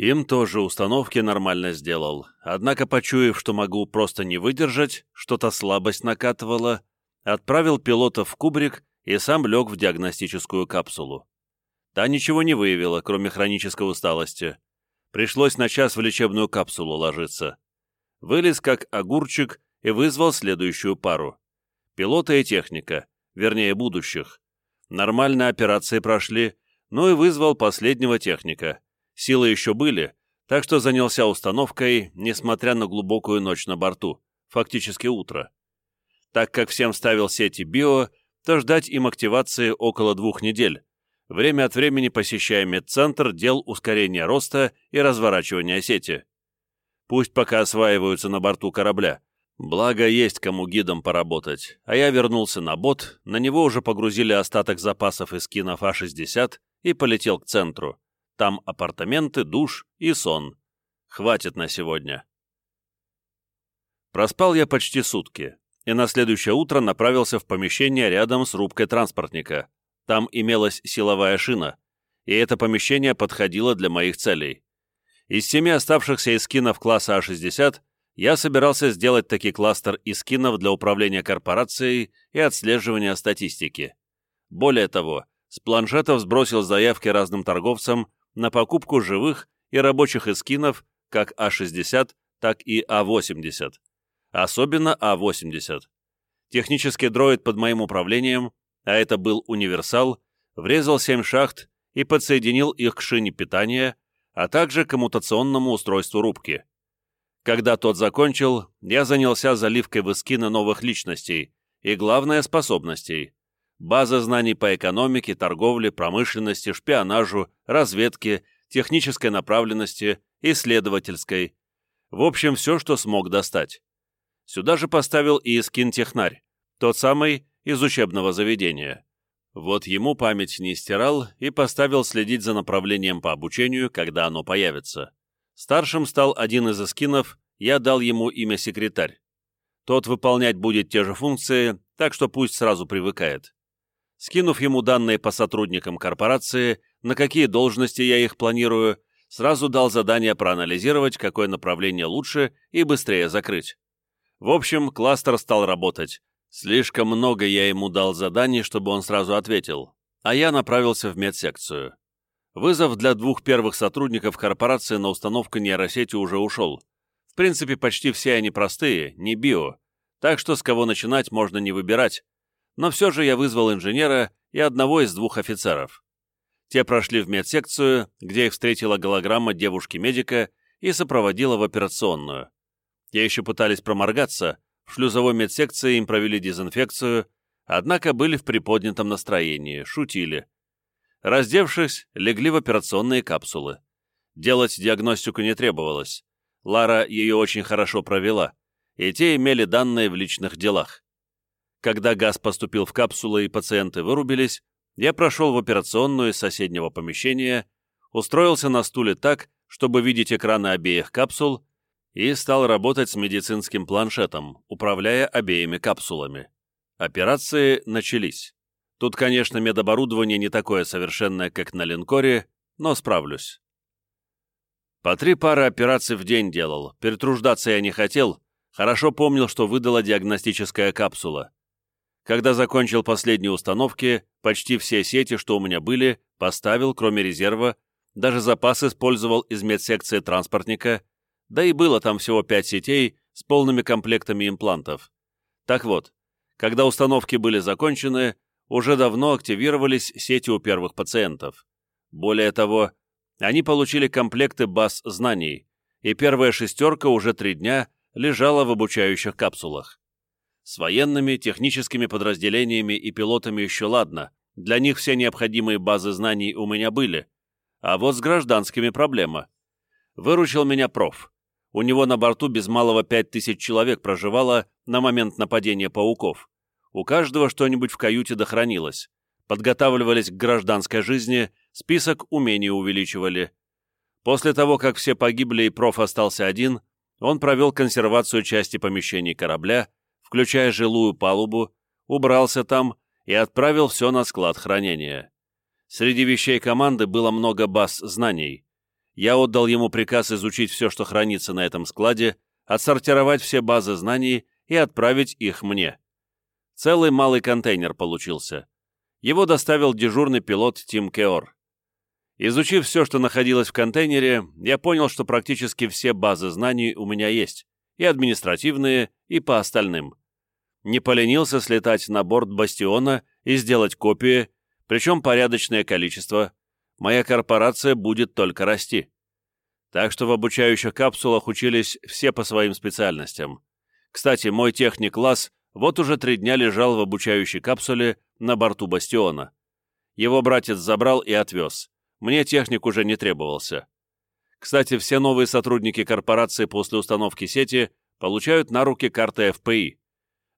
Им тоже установки нормально сделал, однако, почуяв, что могу просто не выдержать, что-то слабость накатывала, отправил пилота в кубрик и сам лег в диагностическую капсулу. Та ничего не выявила, кроме хронической усталости. Пришлось на час в лечебную капсулу ложиться. Вылез как огурчик и вызвал следующую пару. Пилота и техника, вернее, будущих. Нормально операции прошли, ну и вызвал последнего техника. Силы еще были, так что занялся установкой, несмотря на глубокую ночь на борту, фактически утро. Так как всем ставил сети био, то ждать им активации около двух недель, время от времени посещая медцентр дел ускорения роста и разворачивания сети. Пусть пока осваиваются на борту корабля, благо есть кому гидом поработать, а я вернулся на бот, на него уже погрузили остаток запасов из кинов А-60 и полетел к центру. Там апартаменты, душ и сон. Хватит на сегодня. Проспал я почти сутки, и на следующее утро направился в помещение рядом с рубкой транспортника. Там имелась силовая шина, и это помещение подходило для моих целей. Из семи оставшихся эскинов класса А60 я собирался сделать таки кластер эскинов для управления корпорацией и отслеживания статистики. Более того, с планшетов сбросил заявки разным торговцам на покупку живых и рабочих эскинов как А60, так и А80. Особенно А80. Технический дроид под моим управлением, а это был универсал, врезал 7 шахт и подсоединил их к шине питания, а также к коммутационному устройству рубки. Когда тот закончил, я занялся заливкой в эскины новых личностей и, главное, способностей база знаний по экономике, торговле, промышленности, шпионажу, разведке, технической направленности, исследовательской. В общем, все, что смог достать. Сюда же поставил и эскин-технарь, тот самый из учебного заведения. Вот ему память не стирал и поставил следить за направлением по обучению, когда оно появится. Старшим стал один из эскинов, я дал ему имя секретарь. Тот выполнять будет те же функции, так что пусть сразу привыкает. Скинув ему данные по сотрудникам корпорации, на какие должности я их планирую, сразу дал задание проанализировать, какое направление лучше и быстрее закрыть. В общем, кластер стал работать. Слишком много я ему дал заданий, чтобы он сразу ответил, а я направился в медсекцию. Вызов для двух первых сотрудников корпорации на установку нейросети уже ушел. В принципе, почти все они простые, не био, так что с кого начинать можно не выбирать, но все же я вызвал инженера и одного из двух офицеров. Те прошли в медсекцию, где их встретила голограмма девушки-медика и сопроводила в операционную. Те еще пытались проморгаться, в шлюзовой медсекции им провели дезинфекцию, однако были в приподнятом настроении, шутили. Раздевшись, легли в операционные капсулы. Делать диагностику не требовалось. Лара ее очень хорошо провела, и те имели данные в личных делах. Когда газ поступил в капсулы и пациенты вырубились, я прошел в операционную из соседнего помещения, устроился на стуле так, чтобы видеть экраны обеих капсул, и стал работать с медицинским планшетом, управляя обеими капсулами. Операции начались. Тут, конечно, медоборудование не такое совершенное, как на линкоре, но справлюсь. По три пары операций в день делал, перетруждаться я не хотел, хорошо помнил, что выдала диагностическая капсула. Когда закончил последние установки, почти все сети, что у меня были, поставил, кроме резерва, даже запас использовал из медсекции транспортника, да и было там всего пять сетей с полными комплектами имплантов. Так вот, когда установки были закончены, уже давно активировались сети у первых пациентов. Более того, они получили комплекты баз знаний, и первая шестерка уже три дня лежала в обучающих капсулах. С военными, техническими подразделениями и пилотами еще ладно, для них все необходимые базы знаний у меня были. А вот с гражданскими проблема. Выручил меня проф. У него на борту без малого пять тысяч человек проживало на момент нападения пауков. У каждого что-нибудь в каюте дохранилось. Подготавливались к гражданской жизни, список умений увеличивали. После того, как все погибли и проф остался один, он провел консервацию части помещений корабля, включая жилую палубу, убрался там и отправил все на склад хранения. Среди вещей команды было много баз знаний. Я отдал ему приказ изучить все, что хранится на этом складе, отсортировать все базы знаний и отправить их мне. Целый малый контейнер получился. Его доставил дежурный пилот Тим Кеор. Изучив все, что находилось в контейнере, я понял, что практически все базы знаний у меня есть, и административные, и по остальным. Не поленился слетать на борт Бастиона и сделать копии, причем порядочное количество. Моя корпорация будет только расти. Так что в обучающих капсулах учились все по своим специальностям. Кстати, мой техник-класс вот уже три дня лежал в обучающей капсуле на борту Бастиона. Его братец забрал и отвез. Мне техник уже не требовался. Кстати, все новые сотрудники корпорации после установки сети получают на руки карты ФПИ.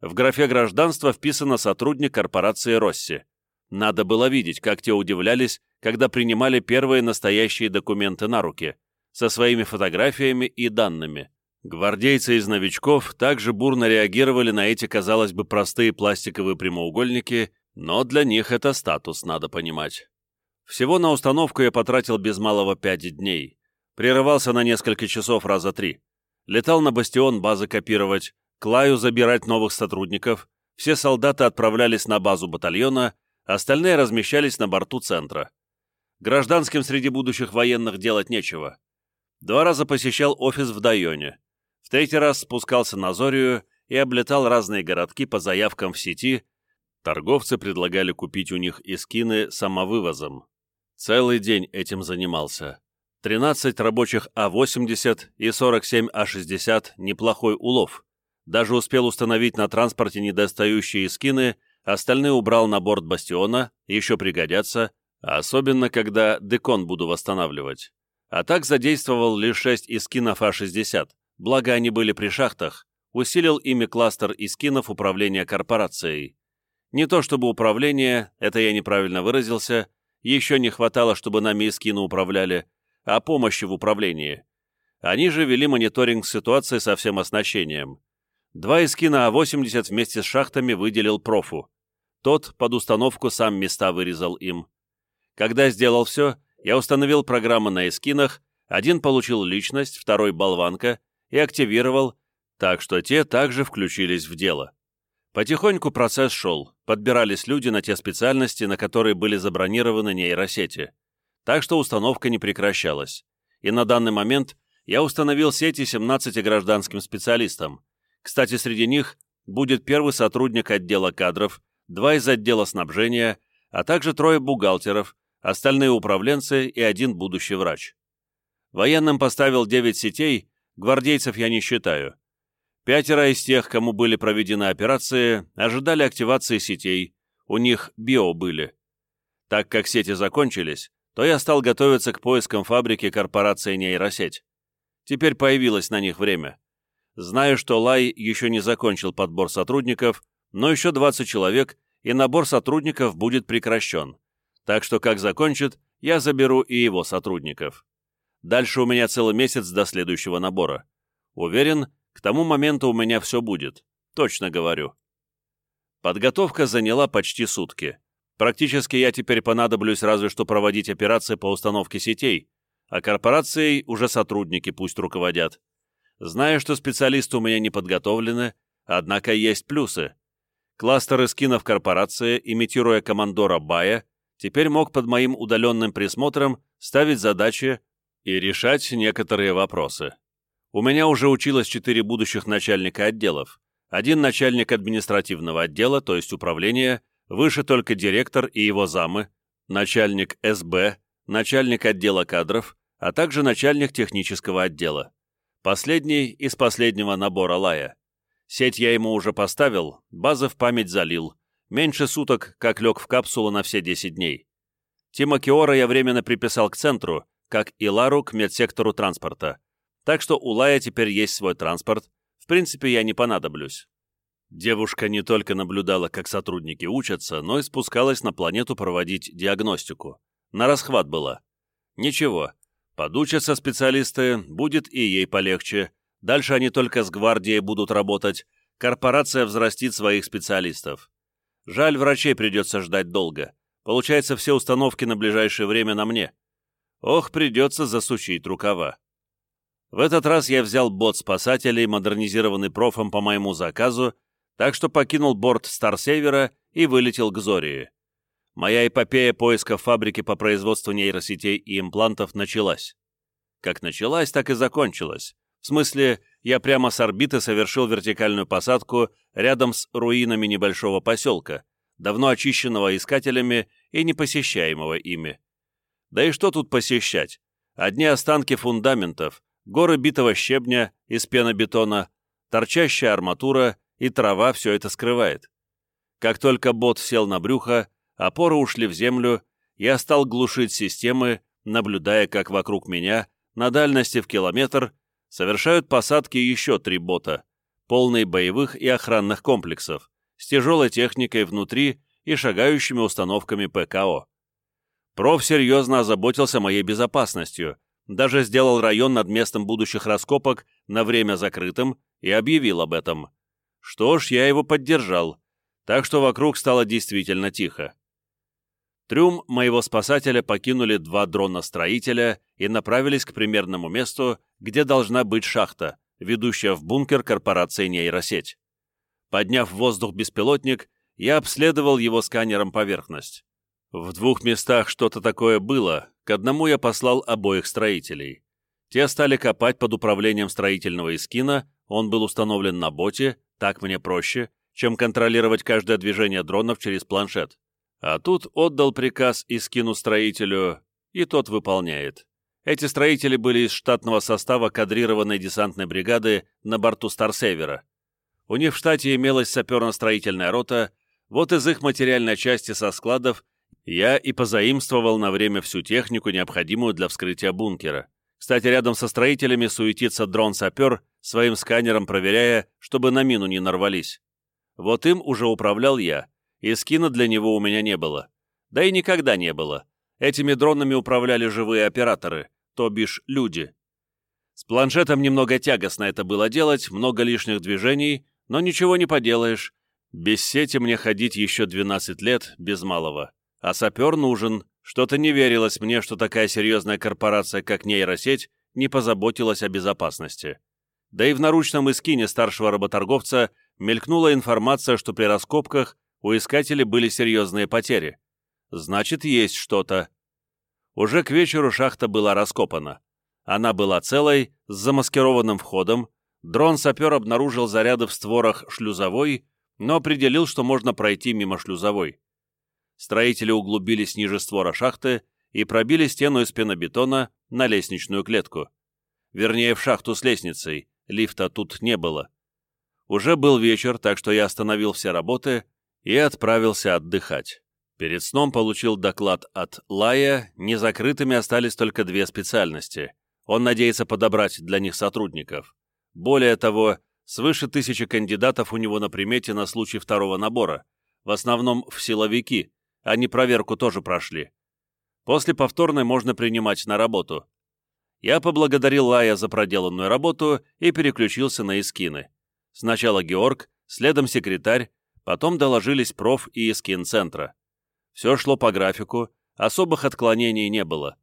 В графе гражданства вписано сотрудник корпорации Росси. Надо было видеть, как те удивлялись, когда принимали первые настоящие документы на руки, со своими фотографиями и данными. Гвардейцы из новичков также бурно реагировали на эти, казалось бы, простые пластиковые прямоугольники, но для них это статус, надо понимать. Всего на установку я потратил без малого пять дней. Прерывался на несколько часов раза три. Летал на бастион базы копировать, к Лаю забирать новых сотрудников, все солдаты отправлялись на базу батальона, остальные размещались на борту центра. Гражданским среди будущих военных делать нечего. Два раза посещал офис в Дайоне. В третий раз спускался на Зорию и облетал разные городки по заявкам в сети. Торговцы предлагали купить у них искины самовывозом. Целый день этим занимался. 13 рабочих А-80 и 47 А-60 – неплохой улов. Даже успел установить на транспорте недостающие скины, остальные убрал на борт бастиона, еще пригодятся, особенно когда декон буду восстанавливать. А так задействовал лишь 6 искинов А-60, благо они были при шахтах, усилил ими кластер искинов управления корпорацией. Не то чтобы управление, это я неправильно выразился, еще не хватало, чтобы нами искины управляли, а помощи в управлении. Они же вели мониторинг ситуации со всем оснащением. Два эскина А-80 вместе с шахтами выделил профу. Тот под установку сам места вырезал им. Когда сделал все, я установил программы на эскинах, один получил личность, второй — болванка, и активировал, так что те также включились в дело. Потихоньку процесс шел, подбирались люди на те специальности, на которые были забронированы нейросети. Так что установка не прекращалась. И на данный момент я установил сети 17 гражданским специалистам, кстати, среди них будет первый сотрудник отдела кадров, два из отдела снабжения, а также трое бухгалтеров, остальные управленцы и один будущий врач. Военным поставил 9 сетей, гвардейцев я не считаю. Пятеро из тех, кому были проведены операции, ожидали активации сетей, у них био были. Так как сети закончились, то я стал готовиться к поискам фабрики корпорации нейросеть. Теперь появилось на них время. Знаю, что Лай еще не закончил подбор сотрудников, но еще 20 человек, и набор сотрудников будет прекращен. Так что, как закончит, я заберу и его сотрудников. Дальше у меня целый месяц до следующего набора. Уверен, к тому моменту у меня все будет. Точно говорю. Подготовка заняла почти сутки. Практически я теперь понадоблюсь разве что проводить операции по установке сетей, а корпорацией уже сотрудники пусть руководят. Знаю, что специалисты у меня не подготовлены, однако есть плюсы. Кластер скинов корпорации, имитируя командора Бая, теперь мог под моим удаленным присмотром ставить задачи и решать некоторые вопросы. У меня уже училось четыре будущих начальника отделов. Один начальник административного отдела, то есть управления, выше только директор и его замы, начальник СБ, начальник отдела кадров, а также начальник технического отдела. Последний из последнего набора лая. Сеть я ему уже поставил, базы в память залил. Меньше суток, как лег в капсулу на все 10 дней. Тима Киора я временно приписал к центру, как и Лару к медсектору транспорта. Так что у Лая теперь есть свой транспорт. В принципе, я не понадоблюсь. Девушка не только наблюдала, как сотрудники учатся, но и спускалась на планету проводить диагностику. На расхват была. Ничего, Подучатся специалисты, будет и ей полегче. Дальше они только с гвардией будут работать. Корпорация взрастит своих специалистов. Жаль, врачей придется ждать долго. Получается, все установки на ближайшее время на мне. Ох, придется засучить рукава. В этот раз я взял бот спасателей, модернизированный профом по моему заказу, так что покинул борт Старсевера и вылетел к Зории. Моя эпопея поиска фабрики по производству нейросетей и имплантов началась. Как началась, так и закончилась. В смысле, я прямо с орбиты совершил вертикальную посадку рядом с руинами небольшого поселка, давно очищенного искателями и непосещаемого ими. Да и что тут посещать? Одни останки фундаментов, горы битого щебня из пенобетона, торчащая арматура и трава все это скрывает. Как только бот сел на брюхо, опоры ушли в землю, я стал глушить системы, наблюдая, как вокруг меня, на дальности в километр, совершают посадки еще три бота, полные боевых и охранных комплексов, с тяжелой техникой внутри и шагающими установками ПКО. Проф серьезно озаботился моей безопасностью, даже сделал район над местом будущих раскопок на время закрытым и объявил об этом. Что ж, я его поддержал, так что вокруг стало действительно тихо. Трюм моего спасателя покинули два дрона-строителя и направились к примерному месту, где должна быть шахта, ведущая в бункер корпорации нейросеть. Подняв в воздух беспилотник, я обследовал его сканером поверхность. В двух местах что-то такое было, к одному я послал обоих строителей. Те стали копать под управлением строительного эскина, он был установлен на боте, так мне проще, чем контролировать каждое движение дронов через планшет. А тут отдал приказ Искину строителю, и тот выполняет. Эти строители были из штатного состава кадрированной десантной бригады на борту Старсевера. У них в штате имелась саперно-строительная рота, вот из их материальной части со складов я и позаимствовал на время всю технику, необходимую для вскрытия бункера. Кстати, рядом со строителями суетится дрон-сапер, своим сканером проверяя, чтобы на мину не нарвались. Вот им уже управлял я, и скина для него у меня не было. Да и никогда не было. Этими дронами управляли живые операторы, то бишь люди. С планшетом немного тягостно это было делать, много лишних движений, но ничего не поделаешь. Без сети мне ходить еще 12 лет, без малого. А сапер нужен. Что-то не верилось мне, что такая серьезная корпорация, как нейросеть, не позаботилась о безопасности. Да и в наручном эскине старшего работорговца мелькнула информация, что при раскопках у искателей были серьезные потери. Значит, есть что-то. Уже к вечеру шахта была раскопана. Она была целой, с замаскированным входом. Дрон-сапер обнаружил заряды в створах шлюзовой, но определил, что можно пройти мимо шлюзовой строители углубились ниже створа шахты и пробили стену из пенобетона на лестничную клетку. Вернее, в шахту с лестницей, лифта тут не было. Уже был вечер, так что я остановил все работы и отправился отдыхать. Перед сном получил доклад от Лая, незакрытыми остались только две специальности. Он надеется подобрать для них сотрудников. Более того, свыше тысячи кандидатов у него на примете на случай второго набора, в основном в силовики, они проверку тоже прошли. После повторной можно принимать на работу. Я поблагодарил Лая за проделанную работу и переключился на эскины. Сначала Георг, следом секретарь, потом доложились проф и эскин центра. Все шло по графику, особых отклонений не было.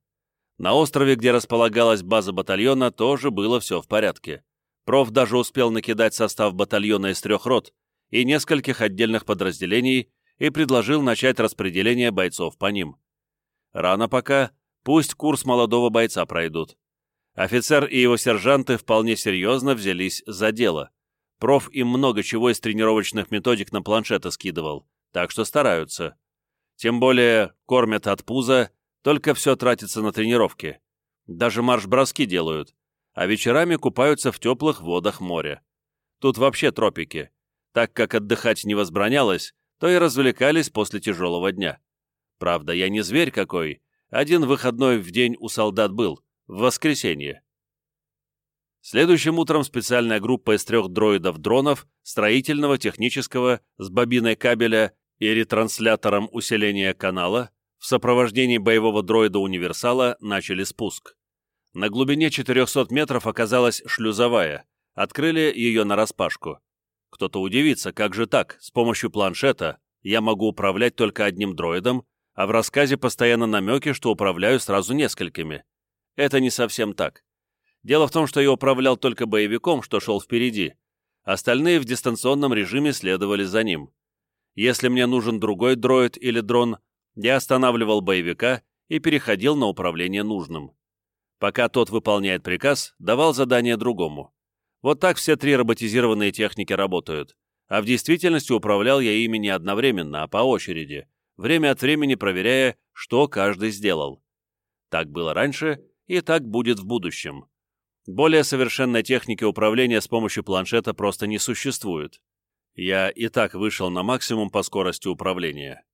На острове, где располагалась база батальона, тоже было все в порядке. Проф даже успел накидать состав батальона из трех рот и нескольких отдельных подразделений и предложил начать распределение бойцов по ним. Рано пока, пусть курс молодого бойца пройдут. Офицер и его сержанты вполне серьезно взялись за дело. Проф им много чего из тренировочных методик на планшеты скидывал, так что стараются. Тем более кормят от пуза, только все тратится на тренировки. Даже марш-броски делают, а вечерами купаются в теплых водах моря. Тут вообще тропики. Так как отдыхать не возбранялось, то и развлекались после тяжелого дня. Правда, я не зверь какой, один выходной в день у солдат был, в воскресенье. Следующим утром специальная группа из трех дроидов-дронов, строительного, технического, с бобиной кабеля и ретранслятором усиления канала, в сопровождении боевого дроида-универсала начали спуск. На глубине 400 метров оказалась шлюзовая, открыли ее нараспашку. Кто-то удивится, как же так, с помощью планшета я могу управлять только одним дроидом, а в рассказе постоянно намеки, что управляю сразу несколькими. Это не совсем так. Дело в том, что я управлял только боевиком, что шел впереди. Остальные в дистанционном режиме следовали за ним. Если мне нужен другой дроид или дрон, я останавливал боевика и переходил на управление нужным. Пока тот выполняет приказ, давал задание другому. Вот так все три роботизированные техники работают. А в действительности управлял я ими не одновременно, а по очереди, время от времени проверяя, что каждый сделал. Так было раньше, и так будет в будущем. Более совершенной техники управления с помощью планшета просто не существует. Я и так вышел на максимум по скорости управления.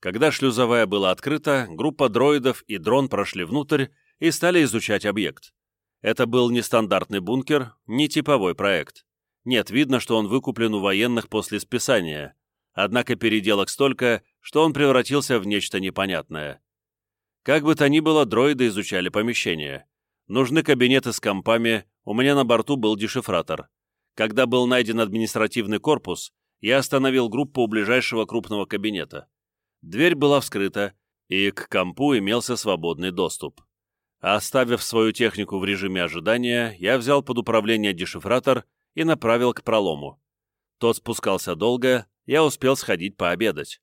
Когда шлюзовая была открыта, группа дроидов и дрон прошли внутрь и стали изучать объект. Это был не стандартный бункер, не типовой проект. Нет, видно, что он выкуплен у военных после списания. Однако переделок столько, что он превратился в нечто непонятное. Как бы то ни было, дроиды изучали помещение. Нужны кабинеты с компами, у меня на борту был дешифратор. Когда был найден административный корпус, я остановил группу у ближайшего крупного кабинета. Дверь была вскрыта, и к компу имелся свободный доступ. Оставив свою технику в режиме ожидания, я взял под управление дешифратор и направил к пролому. Тот спускался долго, я успел сходить пообедать.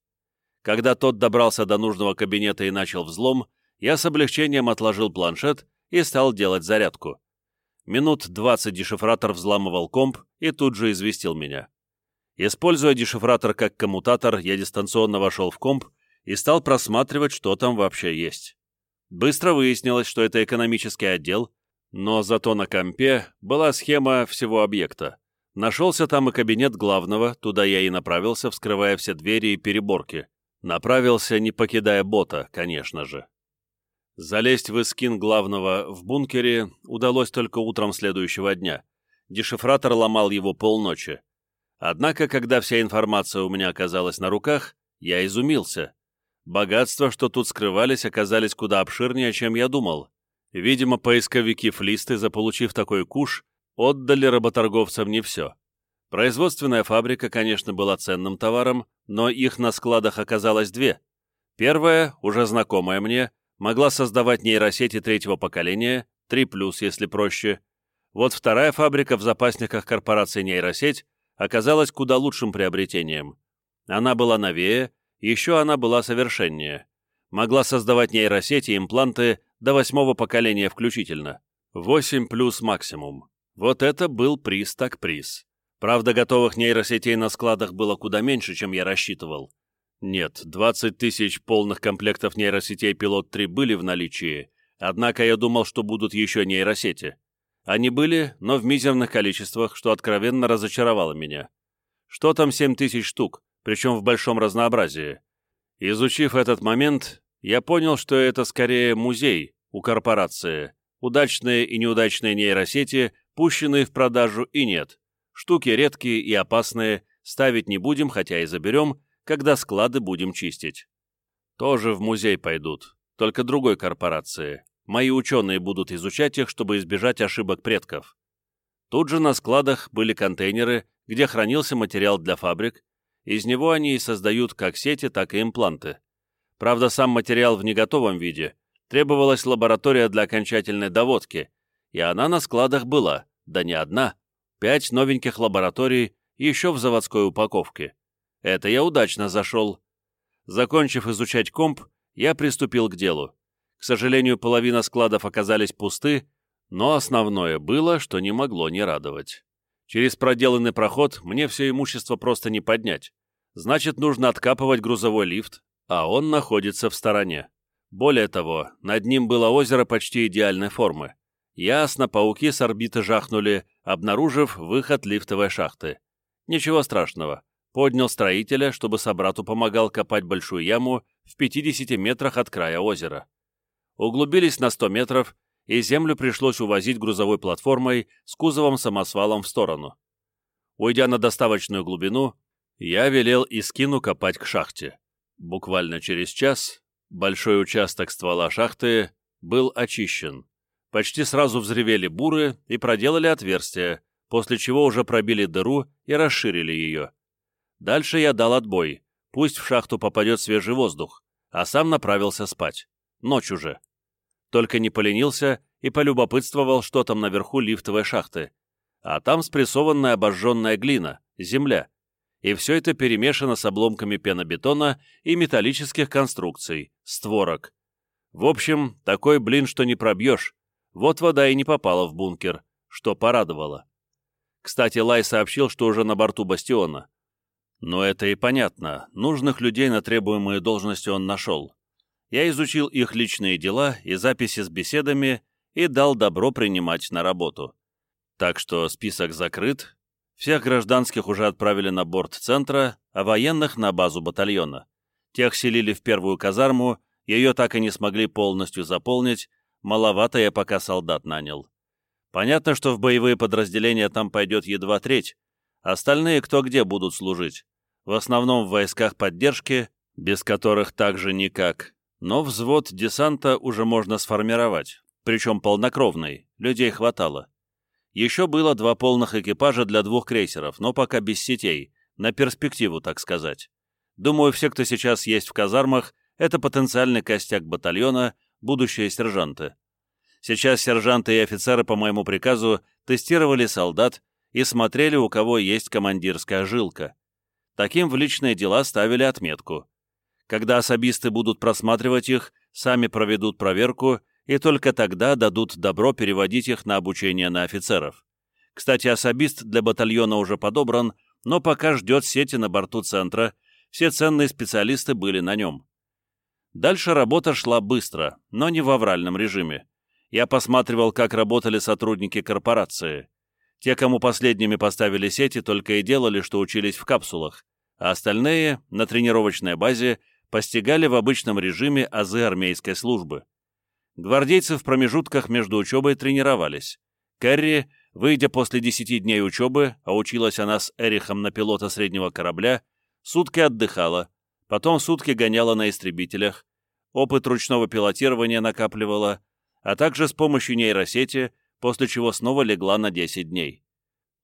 Когда тот добрался до нужного кабинета и начал взлом, я с облегчением отложил планшет и стал делать зарядку. Минут 20 дешифратор взламывал комп и тут же известил меня. Используя дешифратор как коммутатор, я дистанционно вошел в комп и стал просматривать, что там вообще есть. Быстро выяснилось, что это экономический отдел, но зато на компе была схема всего объекта. Нашелся там и кабинет главного, туда я и направился, вскрывая все двери и переборки. Направился, не покидая бота, конечно же. Залезть в эскин главного в бункере удалось только утром следующего дня. Дешифратор ломал его полночи. Однако, когда вся информация у меня оказалась на руках, я изумился. Богатства, что тут скрывались, оказались куда обширнее, чем я думал. Видимо, поисковики флисты, заполучив такой куш, отдали работорговцам не все. Производственная фабрика, конечно, была ценным товаром, но их на складах оказалось две. Первая, уже знакомая мне, могла создавать нейросети третьего поколения, 3+, если проще. Вот вторая фабрика в запасниках корпорации нейросеть оказалась куда лучшим приобретением. Она была новее, еще она была совершеннее. Могла создавать нейросети и импланты до восьмого поколения включительно. 8 плюс максимум. Вот это был приз так приз. Правда, готовых нейросетей на складах было куда меньше, чем я рассчитывал. Нет, 20 тысяч полных комплектов нейросетей Пилот-3 были в наличии, однако я думал, что будут еще нейросети. Они были, но в мизерных количествах, что откровенно разочаровало меня. Что там 7 тысяч штук, причем в большом разнообразии? Изучив этот момент, я понял, что это скорее музей у корпорации. Удачные и неудачные нейросети, пущенные в продажу и нет. Штуки редкие и опасные, ставить не будем, хотя и заберем, когда склады будем чистить. Тоже в музей пойдут, только другой корпорации. Мои ученые будут изучать их, чтобы избежать ошибок предков. Тут же на складах были контейнеры, где хранился материал для фабрик, из него они и создают как сети, так и импланты. Правда, сам материал в неготовом виде. Требовалась лаборатория для окончательной доводки, и она на складах была, да не одна. Пять новеньких лабораторий еще в заводской упаковке. Это я удачно зашел. Закончив изучать комп, я приступил к делу. К сожалению, половина складов оказались пусты, но основное было, что не могло не радовать. Через проделанный проход мне все имущество просто не поднять. Значит, нужно откапывать грузовой лифт, а он находится в стороне. Более того, над ним было озеро почти идеальной формы. Ясно, пауки с орбиты жахнули, обнаружив выход лифтовой шахты. Ничего страшного. Поднял строителя, чтобы собрату помогал копать большую яму в 50 метрах от края озера. Углубились на 100 метров, и землю пришлось увозить грузовой платформой с кузовом-самосвалом в сторону. Уйдя на доставочную глубину, я велел Искину копать к шахте. Буквально через час большой участок ствола шахты был очищен. Почти сразу взревели буры и проделали отверстие, после чего уже пробили дыру и расширили ее. Дальше я дал отбой, пусть в шахту попадет свежий воздух, а сам направился спать. Ночь уже. Только не поленился и полюбопытствовал, что там наверху лифтовой шахты. А там спрессованная обожженная глина, земля. И все это перемешано с обломками пенобетона и металлических конструкций, створок. В общем, такой блин, что не пробьешь. Вот вода и не попала в бункер, что порадовало. Кстати, Лай сообщил, что уже на борту бастиона. Но это и понятно. Нужных людей на требуемые должности он нашел. Я изучил их личные дела и записи с беседами и дал добро принимать на работу. Так что список закрыт, всех гражданских уже отправили на борт центра, а военных — на базу батальона. Тех селили в первую казарму, ее так и не смогли полностью заполнить, маловато я пока солдат нанял. Понятно, что в боевые подразделения там пойдет едва треть, остальные кто где будут служить в основном в войсках поддержки, без которых также никак, но взвод десанта уже можно сформировать, причем полнокровный, людей хватало. Еще было два полных экипажа для двух крейсеров, но пока без сетей, на перспективу, так сказать. Думаю, все, кто сейчас есть в казармах, это потенциальный костяк батальона, будущие сержанты. Сейчас сержанты и офицеры по моему приказу тестировали солдат и смотрели, у кого есть командирская жилка. Таким в личные дела ставили отметку. Когда особисты будут просматривать их, сами проведут проверку и только тогда дадут добро переводить их на обучение на офицеров. Кстати, особист для батальона уже подобран, но пока ждет сети на борту центра, все ценные специалисты были на нем. Дальше работа шла быстро, но не в авральном режиме. Я посматривал, как работали сотрудники корпорации. Те, кому последними поставили сети, только и делали, что учились в капсулах, а остальные, на тренировочной базе, постигали в обычном режиме азы армейской службы. Гвардейцы в промежутках между учебой тренировались. Кэрри, выйдя после 10 дней учебы, а училась она с Эрихом на пилота среднего корабля, сутки отдыхала, потом сутки гоняла на истребителях, опыт ручного пилотирования накапливала, а также с помощью нейросети после чего снова легла на 10 дней.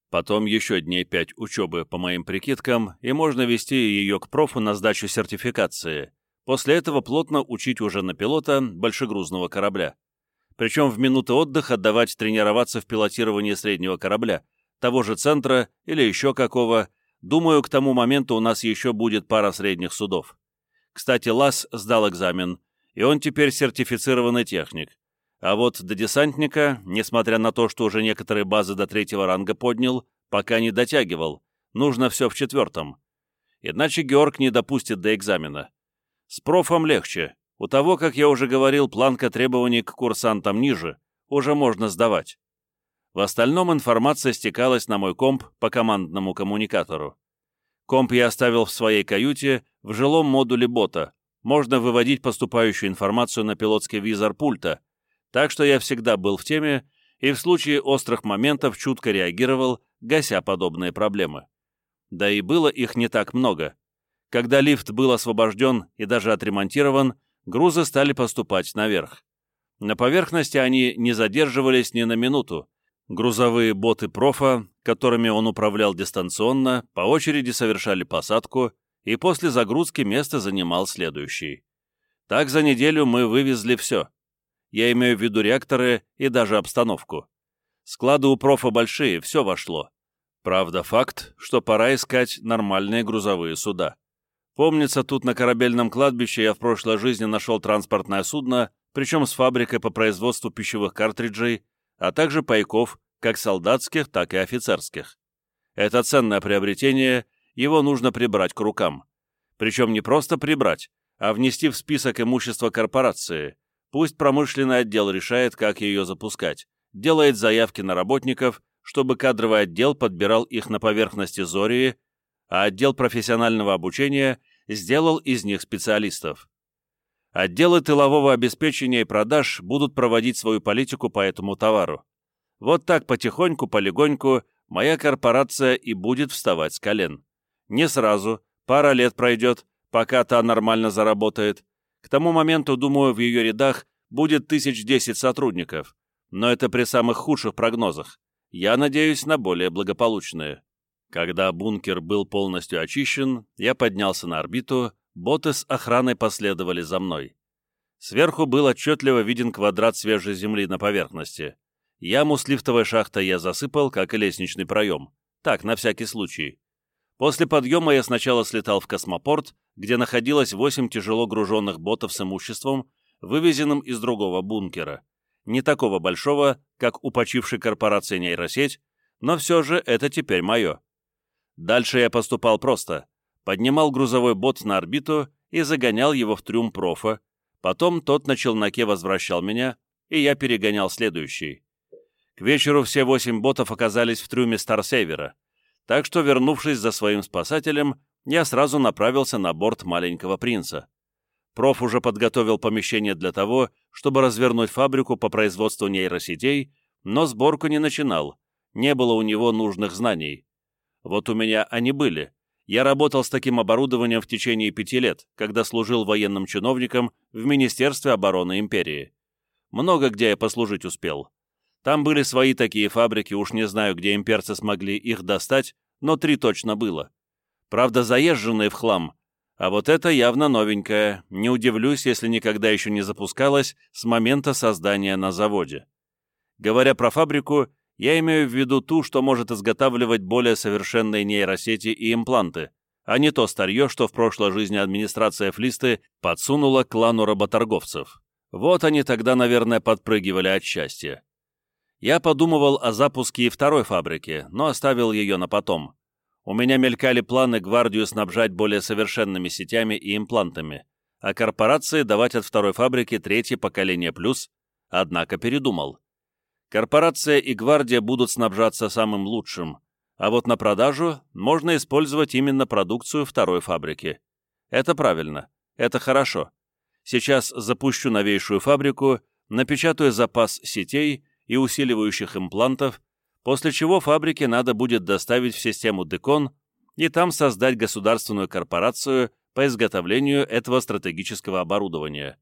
Потом еще дней 5 учебы, по моим прикидкам, и можно вести ее к профу на сдачу сертификации. После этого плотно учить уже на пилота большегрузного корабля. Причем в минуты отдыха давать тренироваться в пилотировании среднего корабля, того же центра или еще какого. Думаю, к тому моменту у нас еще будет пара средних судов. Кстати, ЛАС сдал экзамен, и он теперь сертифицированный техник. А вот до десантника, несмотря на то, что уже некоторые базы до третьего ранга поднял, пока не дотягивал. Нужно все в четвертом. Иначе Георг не допустит до экзамена. С профом легче. У того, как я уже говорил, планка требований к курсантам ниже. Уже можно сдавать. В остальном информация стекалась на мой комп по командному коммуникатору. Комп я оставил в своей каюте в жилом модуле бота. Можно выводить поступающую информацию на пилотский визор пульта, так что я всегда был в теме и в случае острых моментов чутко реагировал, гася подобные проблемы. Да и было их не так много. Когда лифт был освобожден и даже отремонтирован, грузы стали поступать наверх. На поверхности они не задерживались ни на минуту. Грузовые боты профа, которыми он управлял дистанционно, по очереди совершали посадку, и после загрузки место занимал следующий. Так за неделю мы вывезли все. Я имею в виду реакторы и даже обстановку. Склады у профа большие, все вошло. Правда, факт, что пора искать нормальные грузовые суда. Помнится, тут на корабельном кладбище я в прошлой жизни нашел транспортное судно, причем с фабрикой по производству пищевых картриджей, а также пайков, как солдатских, так и офицерских. Это ценное приобретение, его нужно прибрать к рукам. Причем не просто прибрать, а внести в список имущества корпорации, Пусть промышленный отдел решает, как ее запускать, делает заявки на работников, чтобы кадровый отдел подбирал их на поверхности Зории, а отдел профессионального обучения сделал из них специалистов. Отделы тылового обеспечения и продаж будут проводить свою политику по этому товару. Вот так потихоньку, полегоньку моя корпорация и будет вставать с колен. Не сразу, пара лет пройдет, пока та нормально заработает, к тому моменту, думаю, в ее рядах будет тысяч десять сотрудников, но это при самых худших прогнозах. Я надеюсь на более благополучные. Когда бункер был полностью очищен, я поднялся на орбиту, боты с охраной последовали за мной. Сверху был отчетливо виден квадрат свежей земли на поверхности. Яму с лифтовой шахтой я засыпал, как и лестничный проем. Так, на всякий случай. После подъема я сначала слетал в космопорт, где находилось восемь тяжело груженных ботов с имуществом, вывезенным из другого бункера. Не такого большого, как у почившей корпорации нейросеть, но все же это теперь мое. Дальше я поступал просто. Поднимал грузовой бот на орбиту и загонял его в трюм профа, потом тот на челноке возвращал меня, и я перегонял следующий. К вечеру все восемь ботов оказались в трюме Старсейвера, так что, вернувшись за своим спасателем, я сразу направился на борт маленького принца. Проф уже подготовил помещение для того, чтобы развернуть фабрику по производству нейросетей, но сборку не начинал, не было у него нужных знаний. Вот у меня они были. Я работал с таким оборудованием в течение пяти лет, когда служил военным чиновником в Министерстве обороны империи. Много где я послужить успел. Там были свои такие фабрики, уж не знаю, где имперцы смогли их достать, но три точно было. Правда, заезженные в хлам. А вот это явно новенькое, не удивлюсь, если никогда еще не запускалось с момента создания на заводе. Говоря про фабрику, я имею в виду ту, что может изготавливать более совершенные нейросети и импланты, а не то старье, что в прошлой жизни администрация Флисты подсунула клану работорговцев. Вот они тогда, наверное, подпрыгивали от счастья. Я подумывал о запуске и второй фабрики, но оставил ее на потом. У меня мелькали планы гвардию снабжать более совершенными сетями и имплантами, а корпорации давать от второй фабрики третье поколение плюс, однако передумал. Корпорация и гвардия будут снабжаться самым лучшим, а вот на продажу можно использовать именно продукцию второй фабрики. Это правильно, это хорошо. Сейчас запущу новейшую фабрику, напечатаю запас сетей и усиливающих имплантов, после чего фабрике надо будет доставить в систему Декон и там создать государственную корпорацию по изготовлению этого стратегического оборудования.